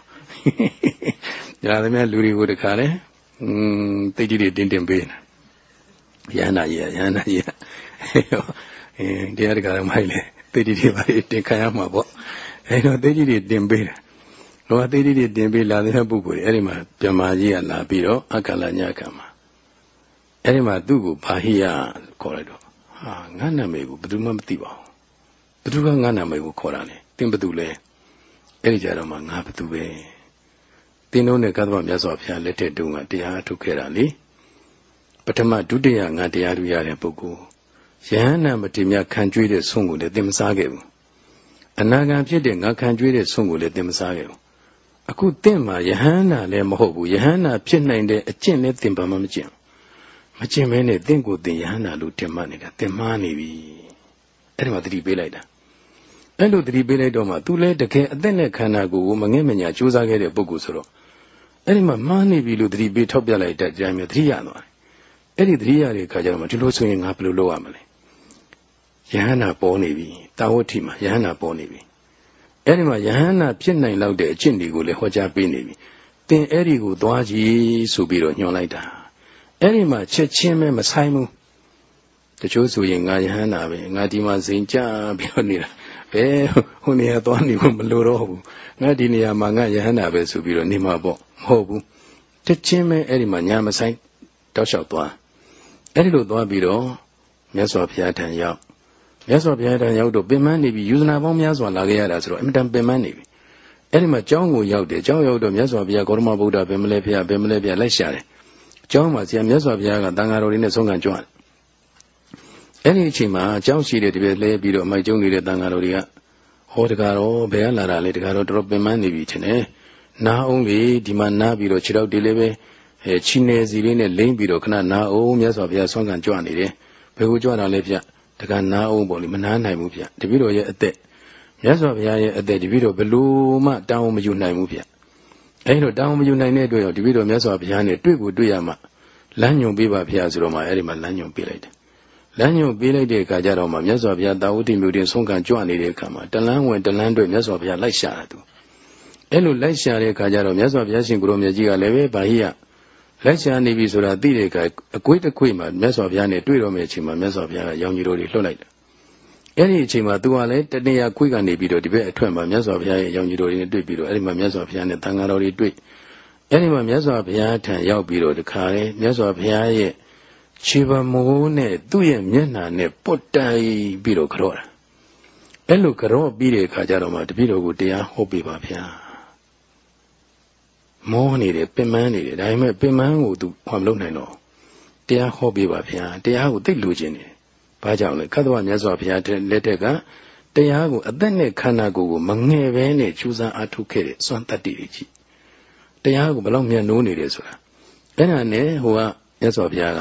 ဒါသမ ्या လူတွေကိုတခါလဲอืมတိတ်ကြီးတွေတင်းတင်းပေးနေယဟန္တာကြီးယဟန္တာကြီး အဲတရားတကာတော့မိုက်လေတိတ်ကြီးတွေပါတင်ခံရမှာပေါ့အဲတော့တိတ်ကြီးတွေတင်ပေးတယ်လောကတိတ်ကြီးတွေတင်ပေးလာတဲ့ပုဂ္ဂိုလ်တွေအဲ့ဒီမှာပြမကြီးကလာပြီးတော့အခလညကမှာအဲ့ဒီမှာသူ့ကိုဘာဟိယခေါ်လိုက်တော့ဟာငါနာမည်ကိုဘယ်သူမှမသိပါဘူးဘယ်သူကငါနာမည်ကိုခေါ်တာလဲသင်ဘယ်သူလဲအဲ့ဒီကြတော့မှငါဘယ်သူပဲသင်တို့နဲ့ကသဗ္ဗမြတ်စွာဘုရားလက်ထက်တုန်းကတရားထုတ်ခဲ့တာလေပထမဒုတိယငါတရားထူရတဲ့ပုဂ္ဂိုလ် ယဟန္တာမတိမြခံကြွေးတဲ့ဆုံးကိုလည်းသင်မစားခဲ့ဘူးအနာဂံဖြစ်တဲ့ငါခံကြွေးတဲ့ဆုံးကိုလည်းသင်မစားခဲ့ဘူးအခုသင်မှာယဟန္တာလည်းမဟုတ်ဘူးယဟန္တာဖြစ်နိုင်တဲ့အကျင့်လည်းသင်ပါမှမကျင့်မကျင်မဲနဲ့တင့်ကိုတင်ယဟန္တာလို့တင်မှနေတာတင်မှားနေပြီအဲ့ဒီမှာသတိပေးလိုက်တာအဲ့လိုသတိပေးလိုက်တော့မှ तू လဲတကယ်အသက်နဲ့ခန္ဓာကိုယ်ကိုမငဲ့မညာစူးစမ်းခဲ့တဲ့ပုဂ္ဂိုလ်ဆိုတော့အဲ့ဒီမှာမှားနေပြီလို့သတိပေးထောက်ပြလိုက်တဲ့ကြမ်းမျိုးသတိရသွားတယ်အဲ့ဒီသတိရတဲ့အခါကျတော့မှဒီလိုဆိုရင်ငါဘယ်လိုလုပ်ရမလဲ ယဟန္တာပေါ်နေပြီတာဝဋ္ဌိမှာယဟန္တာပေါ်နေပြီအဲ့ဒီမှာယဟန္တာဖြစ်နိုင်လောက်တဲ့အကျင့်တွေကိုလည်းဟောကြားပေးနေပြီသင်အဲ့ဒီကိုသွားကြည့်ဆိုပြီးတော့ညွှန်လိုက်တာအဲ့ဒီမှာချက်ချင်းပဲမဆိုင်ဘူးတချို့ဆိုရင်ငါယဟန္တာပဲငါဒီမှာစိန်ကြပြီးတော့နေတာဘယ်ဟိုနေရာသွားနေဖို့မလိုတော့ဘူးငါဒီနေရာမှာငါယဟန္တာပဲဆိုပြီးတော့နေမှာပေါ့မဟုတ်ဘူးချက်ချင်းပဲအဲ့ဒီမှာညာမဆိုင်တောက်လျှောက်သွားအဲ့ဒီလိုသွားပြီးတော့မြတ်စွာဘုရားထံရောက် မြတ်စွာဘုရားထံရောက်တော့ပင်မနေပြီယူဇနာပေါင်းများစွာလာခဲ့ရတာဆိုတော့အင်တန်ပင်မနေပြီအဲ့ဒီမှာကျောင်းကိုရောက်တယ်ကျောင်းရောက်တော့မြတ်စွာဘုရားဂေါတမဗုဒ္ဓဘယ်မလဲဘုရားဘယ်မလဲဘုရားလိုက်ရှာတယ်ကျောင်းမှာဆရာမြတ်စွာဘုရားကတန်ဃာတော်တွေနဲ့ဆုံးခံကြွတယ်အဲ့ဒီအချိန်မှာကျောင်းရှိတဲ့တပည့်လဲပြီးတော့အမိုက်ကျုံနေတဲ့တန်ဃာတော်တွေကဟောတကားတော့ဘယ်ကလာတာလဲတကားတော့တော်တော်ပင်ပန်းနေပြီထင်တယ်နားအောင်လေဒီမှာနားပြီးတော့ခြေထောက်တွေလည်းပဲအဲချီနေစီလေးနဲ့လိမ့်ပြီးတော့ခဏနားအောင်မြတ်စွာဘုရားဆုံးခံကြွနေတယ်ဘယ်ကိုကြွတာလဲဗျ တကားနားအောင်ပေါ့လေမနားနိုင်ဘူးဗျတပည့်တော်ရဲ့အသက်မြတ်စွာဘုရားရဲ့အသက်တပည့်တော်ဘလို့မှတောင်းမယူနိုင်ဘူးဗျအဲဒီတော့တောင်းမယူနိုင်တဲ့အတွက်ရောတပည့်တော်မြတ်စွာဘုရားနဲ့တွေ့ကိုတွေ့ရမှလမ်းညွန်ပေးပါဖျားဆိုတော့မှအဲ့ဒီမှာလမ်းညွန်ပေးလိုက်တယ်လမ်းညွန်ပေးလိုက်တဲ့အခါကျတော့မှမြတ်စွာဘုရားတာဝတိမြို့တင်ဆုံးခံကြွနေတဲ့အခါမှာတလန်းဝင်တလန်းတွေ့မြတ်စွာဘုရားလိုက်ရှာတာသူအဲ့လိုလိုက်ရှာတဲ့အခါကျတော့မြတ်စွာဘုရားရှင်ကိုရောမြတ်ကြီးကလည်းပဲဗာဟိယ လိုက်ရှာနေပြီဆိုတာသိတဲ့အခါအကွေးတစ်ခွေမှာမြတ်စွာဘုရားနဲ့တွေ့တော့မယ့်အချိန်မှာမြတ်စွာဘုရားကရောင်ကြီးတော်တွေလွှတ်လိုက်တယ်အဲ့ဒီအချိန်မှာသူကလည်းတနေရာခွေးကနေပြီးတော့ဒီဘက်အထွက်မှာမြတ်စွာဘုရားရဲ့ရောင်ကြီးတော်တွေနဲ့တွေ့ပြီးတော့အဲ့ဒီမှာမြတ်စွာဘုရားနဲ့တန်ဃာတော်တွေတွေ့အဲ့ဒီမှာမြတ်စွာဘုရားထံရောက်ပြီးတော့တခါလေမြတ်စွာဘုရားရဲ့ခြေပမိုးနဲ့သူ့ရဲ့မျက်နှာနဲ့ပုတ်တိုင်ပြီးတော့ကြော့တာအဲ့လိုကြော့ပြီးတဲ့အခါကျတော့မှတပည့်တော်ကိုတရားဟောပေးပါဗျာ မောနေတယ်ပင်ပန်းနေတယ်ဒါပေမဲ့ပင်ပန်းကိုသူဘာမလုပ်နိုင်တော့တရားဟောပေးပါဗျာတရားကိုသိလို့ခြင်းတယ်ဘာကြောင့်လဲကသဝမြတ်စွာဘုရားလက်ထက်ကတတရားကိုအသက်နဲ့ခန္ဓာကိုယ်ကိုမငဲ့ပဲနဲ့ကြိုးစားအားထုတ်ခဲ့တဲ့စွမ်းတတ္တိတွေကြီးတရားကိုဘယ်လောက်မြန်နိုးနေတယ်ဆိုတာအဲ့ဒါနဲ့ဟိုကမြတ်စွာဘုရားက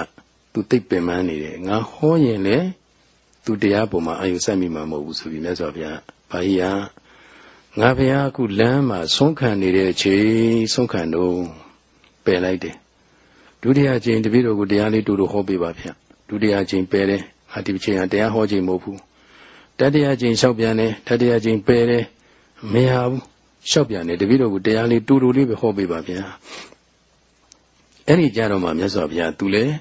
သူသိပင်ပန်းနေတယ်ငါဟောရင်လေသူတရားပေါ်မှာအာယုစိုက်မိမှာမဟုတ်ဘူးဆိုပြီးမြတ်စွာဘုရားဘာကြီးဟာ ငါဘုရားအခုလမ်းမှာဆုံးခံနေတဲ့အချိန်ဆုံးခံတော့ပယ်လိုက်တယ်ဒုတိယချိန်တပည့်တော်ကိုတရားလေးတူတူဟောပေးပါဗျဒုတိယချိန်ပယ်တယ်ဟာဒီချိန်ကတရားဟောချိန်မဟုတ်ဘူးတတိယချိန်လျှောက်ပြန်တယ်တတိယချိန်ပယ်တယ်မရဘူးလျှောက်ပြန်တယ်တပည့်တော်ကိုတရားလေးတူတူလေးပဲဟောပေးပါဗျာအဲ့ဒီကြတော့မှမြတ်စွာဘုရားသူလည်း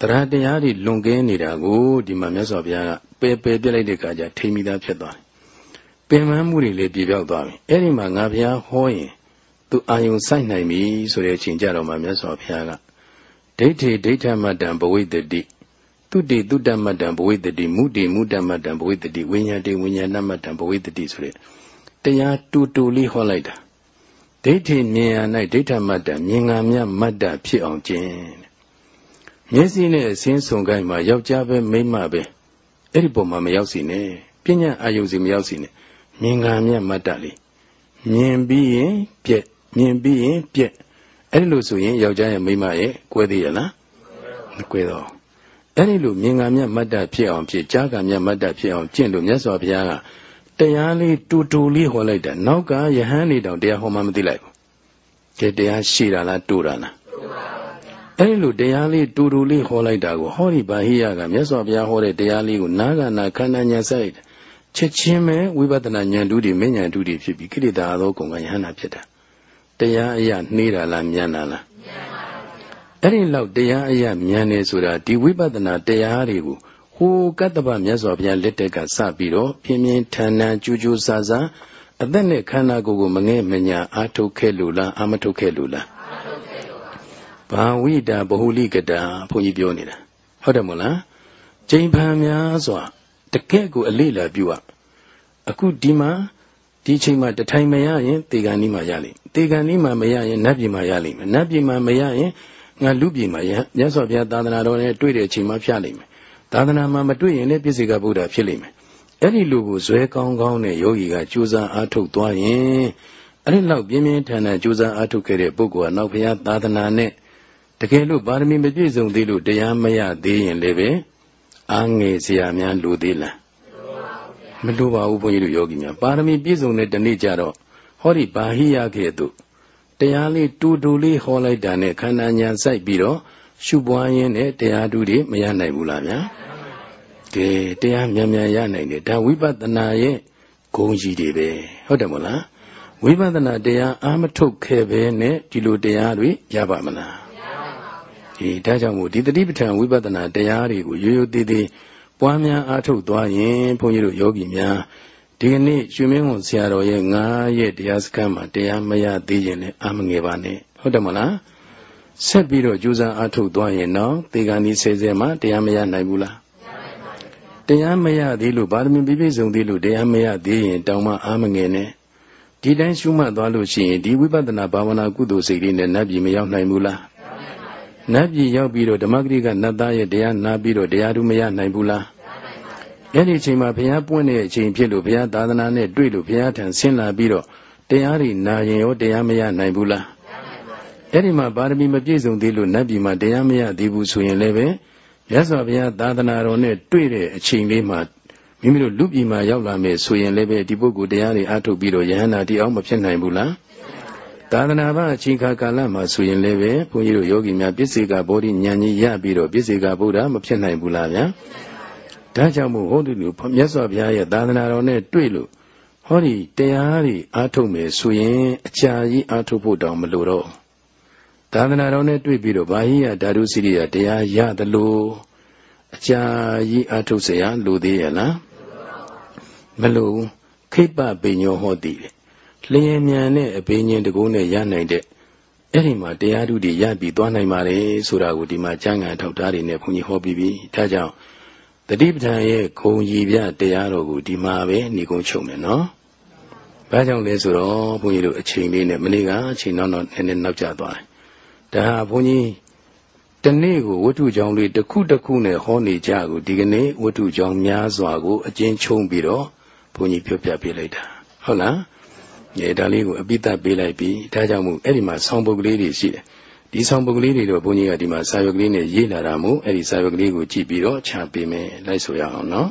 တရားတရားတွေလွန်ကဲနေတာကိုဒီမှာမြတ်စွာဘုရားကပယ်ပယ်ပြလိုက်တဲ့အခါကျထိမိသားဖြစ်သွားတယ် ပင်မမှုတွေလည်းပြပြောက်သွားပြီအဲ့ဒီမှာငါဘုရားဟောရင်သူအာယုံစိုက်နိုင်ပြီဆိုတဲ့အချိန်ကြတော့မှမြတ်စွာဘုရားကဒိဋ္ဌိဒိဋ္ဌမတ္တံဘဝိတ္တိတုတိတုတ္တမတ္တံဘဝိတ္တိမုတိမုတ္တမတ္တံဘဝိတ္တိဝိညာတိဝိညာဏမတ္တံဘဝိတ္တိဆိုတဲ့တရားတူတူလေးဟောလိုက်တာဒိဋ္ဌိမြင်ရ၌ဒိဋ္ဌမတ္တမြင်ငါမြမတ္တဖြစ်အောင်ကျင့်မျက်စိနဲ့အစင်းဆုံကိုင်းမှာယောက်ျားပဲမိန်းမပဲအဲ့ဒီပုံမှာမရောက်စီနဲ့ပညာအာယုစီမရောက်စီနဲ့ မြင်ငါမြမတ္တလေးမြင်ပြီးရင်ပြက်မြင်ပြီးရင်ပြက်အဲ့ဒီလိုဆိုရင်ယောက်ျားရဲ့မိန်းမရဲ့ကွဲသေးရလားမကွဲတော့အဲ့ဒီလိုမြင်ငါမြမတ္တဖြစ်အောင်ဖြစ်ကြားကမြမတ္တဖြစ်အောင်ကျင့်လို့မြတ်စွာဘုရားကတရားလေးတူတူလေးဟောလိုက်တာနောက်ကယဟန်နေတောင်တရားဟောမှမသိလိုက်ဘူးကဲတရားရှိတာလားတူတာလားအဲ့လိုတရားလေးတူတူလေးဟောလိုက်တာကိုဟောဒီဘာဟိယကမြတ်စွာဘုရားဟောတဲ့တရားလေးကိုနားကနာခန္ဓာညာဆိုင် ချက်ချင်းပဲဝိပဿနာဉာဏ်တူတွေမဉဏ်တူတွေဖြစ်ပြီးကိလေသာသောကုံကယဟနာဖြစ်တာတရားအရာနှေးတာလားဉာဏ်တာလားအဲ့ဒီလောက်တရားအရာဉာဏ်နေဆိုတာဒီဝိပဿနာတရားတွေကိုဟိုကတ္တဗမြတ်စွာဘုရားလက်ထက်ကစပြီးတော့ပြင်းပြင်းထန်ထန်ကြိုးကြိုးစားစားအသက်နဲ့ခန္ဓာကိုယ်ကိုမငဲ့မညာအာထုတ်ခဲ့လို့လားအာမထုတ်ခဲ့လို့လားအာထုတ်ခဲ့လို့ပါဘာဝိတာဘဟုလိကတာဘုန်းကြီးပြောနေတာဟုတ်တယ်မို့လားကျိန်ဖန်များစွာ တကယ့်ကိုအလေးလာပြုတ်အခုဒီမှာဒီချိန်မှာတထိုင်မရရင်တေဂန်နီးမှာရလိမ့်တေဂန်နီးမှာမရရင်နတ်ပြည်မှာရလိမ့်မယ်နတ်ပြည်မှာမရရင်ငါလူပြည်မှာရမြတ်စွာဘုရားသာသနာတော်နဲ့တွေ့တဲ့အချိန်မှာဖြတ်လိမ့်မယ်သာသနာမှာမတွေ့ရင်လည်းပြည့်စေကဗုဒ္ဓဖြစ်လိမ့်မယ်အဲ့ဒီလူကိုဇွဲကောင်းကောင်းနဲ့ယောဂီကကြိုးစားအားထုတ်သွားရင်အဲ့ဒီလောက်ပြင်းပြင်းထန်ထန်ကြိုးစားအားထုတ်ခဲ့တဲ့ပုဂ္ဂိုလ်ကနောက်ဘုရားသာသနာနဲ့တကယ်လို့ပါရမီမပြည့်စုံသေးလို့တရားမရသေးရင်လည်းပဲ အားငယ်စရာများလိုသေးလားမလိုပါဘူးဘုန်းကြီးတို့ယောဂီများပါရမီပြည့်စုံတဲ့တနေ့ကျတော့ဟောဒီဘာဟိယခဲ့သူတရားလေးတူတူလေးဟောလိုက်တာနဲ့ခန္ဓာညာစိုက်ပြီးတော့ရှုပွားရင်းနဲ့တရားဓုတွေမရနိုင်ဘူးလားဗျာကဲတရားမြန်မြန်ရနိုင်တယ်ဒါဝိပဿနာရဲ့ဂုံကြီးတွေပဲဟုတ်တယ်မလားဝိပဿနာတရားအာမထုတ်ခဲ့ပဲနဲ့ဒီလိုတရားတွေရပါမလား ဒီဒါကြောင့်မို့ဒီတတိပဋ္ဌာန်ဝိပဿနာတရားတွေကိုရိုးရိုးသေးသေးပွားများအားထုတ်သွားရင်ဘုန်းကြီးတို့ယောဂီများဒီကနေ့ရွှေမင်းဝန်ဆရာတော်ရဲ့ငါးရဲ့တရားစခန်းမှာတရားမရသေးရင်လည်းအာမငယ်ပါနဲ့ဟုတ်တယ်မလားဆက်ပြီးတော့ကြိုးစားအားထုတ်သွားရင်တော့သေကံဒီဆယ်ဆယ်မှာတရားမရနိုင်ဘူးလားတရားမရသေးလို့ဗာရမီပြည့်ပြည့်စုံသေးလို့တရားမရသေးရင်တောင်မှအားမငယ်နဲ့ဒီတိုင်းရှုမှတ်သွားလို့ရှိရင်ဒီဝိပဿနာဘာဝနာကုသိုလ်စိတ်လေးနဲ့နတ်ပြည်မရောက်နိုင်ဘူးလား နတ်ပြည်ရောက်ပြီးတော့ဓမ္မဂရိကနတ်သားရဲ့တရားနာပြီးတော့တရားဓုမရနိုင်ဘူးလားအဲ့ဒီအချိန်မှာဘုရားပွင့်တဲ့အချိန်ဖြစ်လို့ဘုရားသာသနာနဲ့တွေ့လို့ဘုရားထံဆင်းလာပြီးတော့တရားတွေနာရင်ရောတရားမရနိုင်ဘူးလားအဲ့ဒီမှာပါရမီမပြည့်စုံသေးလို့နတ်ပြည်မှာတရားမရသေးဘူးဆိုရင်လည်းပဲရသော်ဘုရားသာသနာတော်နဲ့တွေ့တဲ့အချိန်လေးမှာမိမိတို့လူပြည်မှာရောက်လာမယ်ဆိုရင်လည်းပဲဒီပုဂ္ဂိုလ်တရားတွေအားထုတ်ပြီးတော့ယဟန္တာတိအောင်မဖြစ်နိုင်ဘူးလား သာသနာ့ဘာအချိန်ခါကာလမှာဆိုရင်လည်းပဲဘုန်းကြီးတို့ယောဂီများပြည့်စေကဘောဓိဉာဏ်ကြီးရပြီးတော့ပြည့်စေကဗုဒ္ဓမဖြစ်နိုင်ဘူးလားဗျာဒါကြောင့်မို့ဟောဒီလိုမြတ်စွာဘုရားရဲ့သာသနာတော်နဲ့တွေ့လို့ဟောဒီတရားတွေအားထုတ်မယ်ဆိုရင်အကြာကြီးအားထုတ်ဖို့တောင်မလိုတော့သာသနာတော်နဲ့တွေ့ပြီးတော့ဘာဟိယဓာတုစိရိယတရားရသလိုအကြာကြီးအားထုတ်เสียလိုသေးရဲ့လားမလိုခိပ္ပပိညောဟောတိ လျင်မြန်တဲ့အဘိညာဉ်တကုန်းနဲ့ရနိုင်တဲ့အဲ့ဒီမှာတရားဓုတွေရပြီးသွားနိုင်ပါတယ်ဆိုတာကိုဒီမှာကျမ်းဂန်ထောက်ထားတွေနဲ့ဘုန်းကြီးဟောပြီးပြီဒါကြောင့်တတိပဋ္ဌာန်ရဲ့ခုံကြီးပြတရားတော်ကိုဒီမှာပဲညီကုန်းချုပ်မယ်နော်။ဘာကြောင့်လဲဆိုတော့ဘုန်းကြီးတို့အချိန်လေးနဲ့မနေ့ကအချိန်နောက်တော့နည်းနည်းနောက်ကျသွားတယ်။ဒါဟာဘုန်းကြီးတနေ့ကိုဝတ္ထုကြောင့်လေးတစ်ခုတစ်ခုနဲ့ဟောနေကြကိုဒီကနေ့ဝတ္ထုကြောင့်များစွာကိုအကျဉ်းချုံပြီးတော့ဘုန်းကြီးပြောပြပေးလိုက်တာဟုတ်လား အဲဒါလေးကိုအပိတပေးလိုက်ပြီးဒါကြောင့်မို့အဲ့ဒီမှာဆောင်းပုတ်ကလေးတွေရှိတယ်ဒီဆောင်းပုတ်ကလေးတွေတော့ဘုန်းကြီးကဒီမှာစာရွက်ကလေးနဲ့ရေးလာတာမို့အဲ့ဒီစာရွက်ကလေးကိုကြည့်ပြီးတော့ချပေးမယ်လိုက်ဆိုရအောင်နော်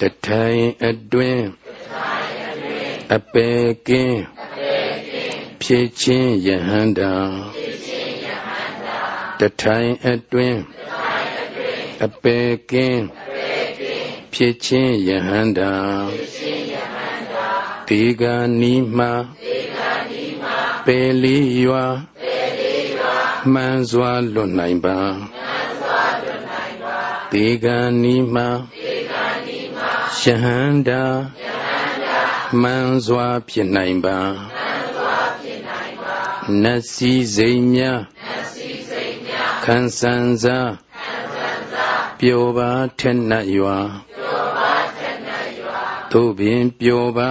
တထိုင်အတွင်းအပေကင်းဖြည့်ချင်းယဟန္တာတထိုင်အတွင်းအပေကင်းဖြစ်ချင်းယဟန္တာ ဒေဂာနီမပေလီရွာမှန်စွာလွတ်နိုင်ပါဒေဂာနီမယဟန္တာမှန်စွာဖြစ်နိုင်ပါနတ်စည်းစိမ်များခံစံစားပျော်ပါထက်နှက်ရွာသို့ပင်ပျော်ပါ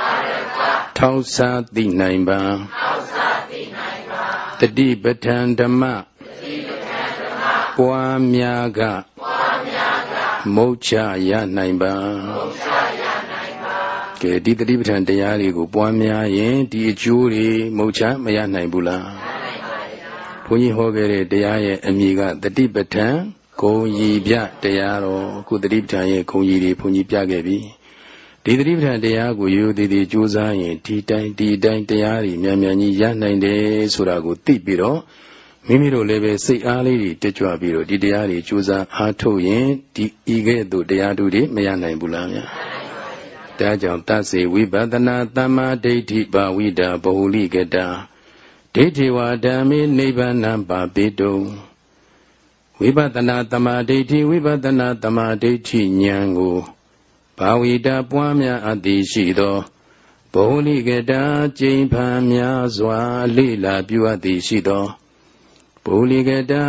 ထောက်စားသိနိုင်ပါတတိပဋ္ဌာန်ဓမ္မပွားများကမုတ်ချရနိုင်ပါကဲဒီတတိပဋ္ဌာန်တရားတွေကိုပွားများရင်ဒီအကျိုးတွေမုတ်ချမရနိုင်ဘူးလားဘုန်းကြီးဟောခဲ့တဲ့တရားရဲ့အမည်ကတတိပဋ္ဌာန်ဂုံကြီးပြတရားတော်ခုတတိပဋ္ဌာန်ရဲ့ဂုံကြီးတွေဘုန်းကြီးပြခဲ့ပြီ ဒီတတိပဋ္ဌာန်တရားကိုရိုးသေးသေးကြိုးစားရင်ဒီတိုင်းဒီတိုင်းတရားတွေမြန်မြန်ကြီးရနိုင်တယ်ဆိုတာကိုသိပြီးတော့မိမိတို့လည်းပဲစိတ်အားလေးတွေတက်ကြွပြီးတော့ဒီတရားတွေကြိုးစားအားထုတ်ရင်ဒီဤကဲ့သို့တရားတို့တွေမရနိုင်ဘူးလားဗျာဒါကြောင့်တသစေဝိပဿနာသမ္မာဒိဋ္ဌိပါဝိတာဘဟုလိကတာဒိဋ္ဌိဝါဓမ္မေနိဗ္ဗာန်ပါပိတုံဝိပဿနာတမာဒိဋ္ဌိဝိပဿနာတမာဒိဋ္ဌိဉာဏ်ကို ဘာဝိတာပွားများအပ်သည်ရှိသောဘုံလိကတာကျိန်ဖန်များစွာလိလာပြုအပ်သည်ရှိသောဘုံလိကတာ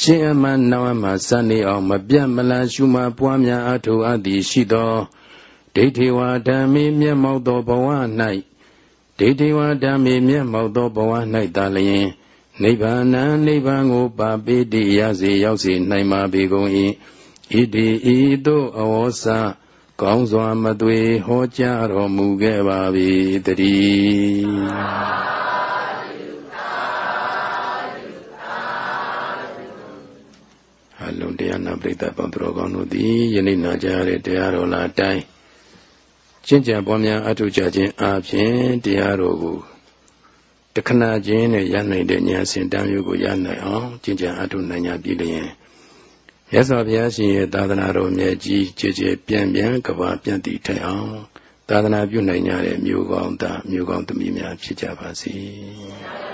ရှင်အမနောအမစနေအောင်မပြတ်မလန်ရှုမှပွားများအထောအပ်သည်ရှိသောဒိဋ္ဌိဝါဓမ္မေမျက်မှောက်သောဘဝ၌ဒိဋ္ဌိဝါဓမ္မေမျက်မှောက်သောဘဝ၌သာလျင်နိဗ္ဗာန်နိဗ္ဗာန်ကိုပါပိတိရစေရောက်စေနိုင်ပါပေကုန်၏ဣတိဤသို့အဝေါစ ကောင်းစွာမသွေဟောကြားတော်မူခဲ့ပါ၏တည်းအလုံးတရားနာပရိသတ်ပေါင်းသူတော်ကောင်းတို့သည်ယနေ့နာကြားရတဲ့တရားတော်လာတိုင်းကျင့်ကြံပွားများအထုကြခြင်းအပြင်တရားတော်ကိုတခဏချင်းနဲ့ရနိုင်တဲ့ဉာဏ်စင်တမ်းမျိုးကိုရနိုင်အောင်ကျင့်ကြံအထုနိုင်ကြပြီလျင် မြတ်စွာဘုရားရှင်ရဲ့သာသနာတော်မြတ်ကြီးကြည်ကြည်ပြန့်ပြန့်ကဘာပြန့်တည်ထိုင်အောင်သာသနာပြုနိုင်ကြတဲ့မျိုးကောင်းသားမျိုးကောင်းသမီးများဖြစ်ကြပါစေ။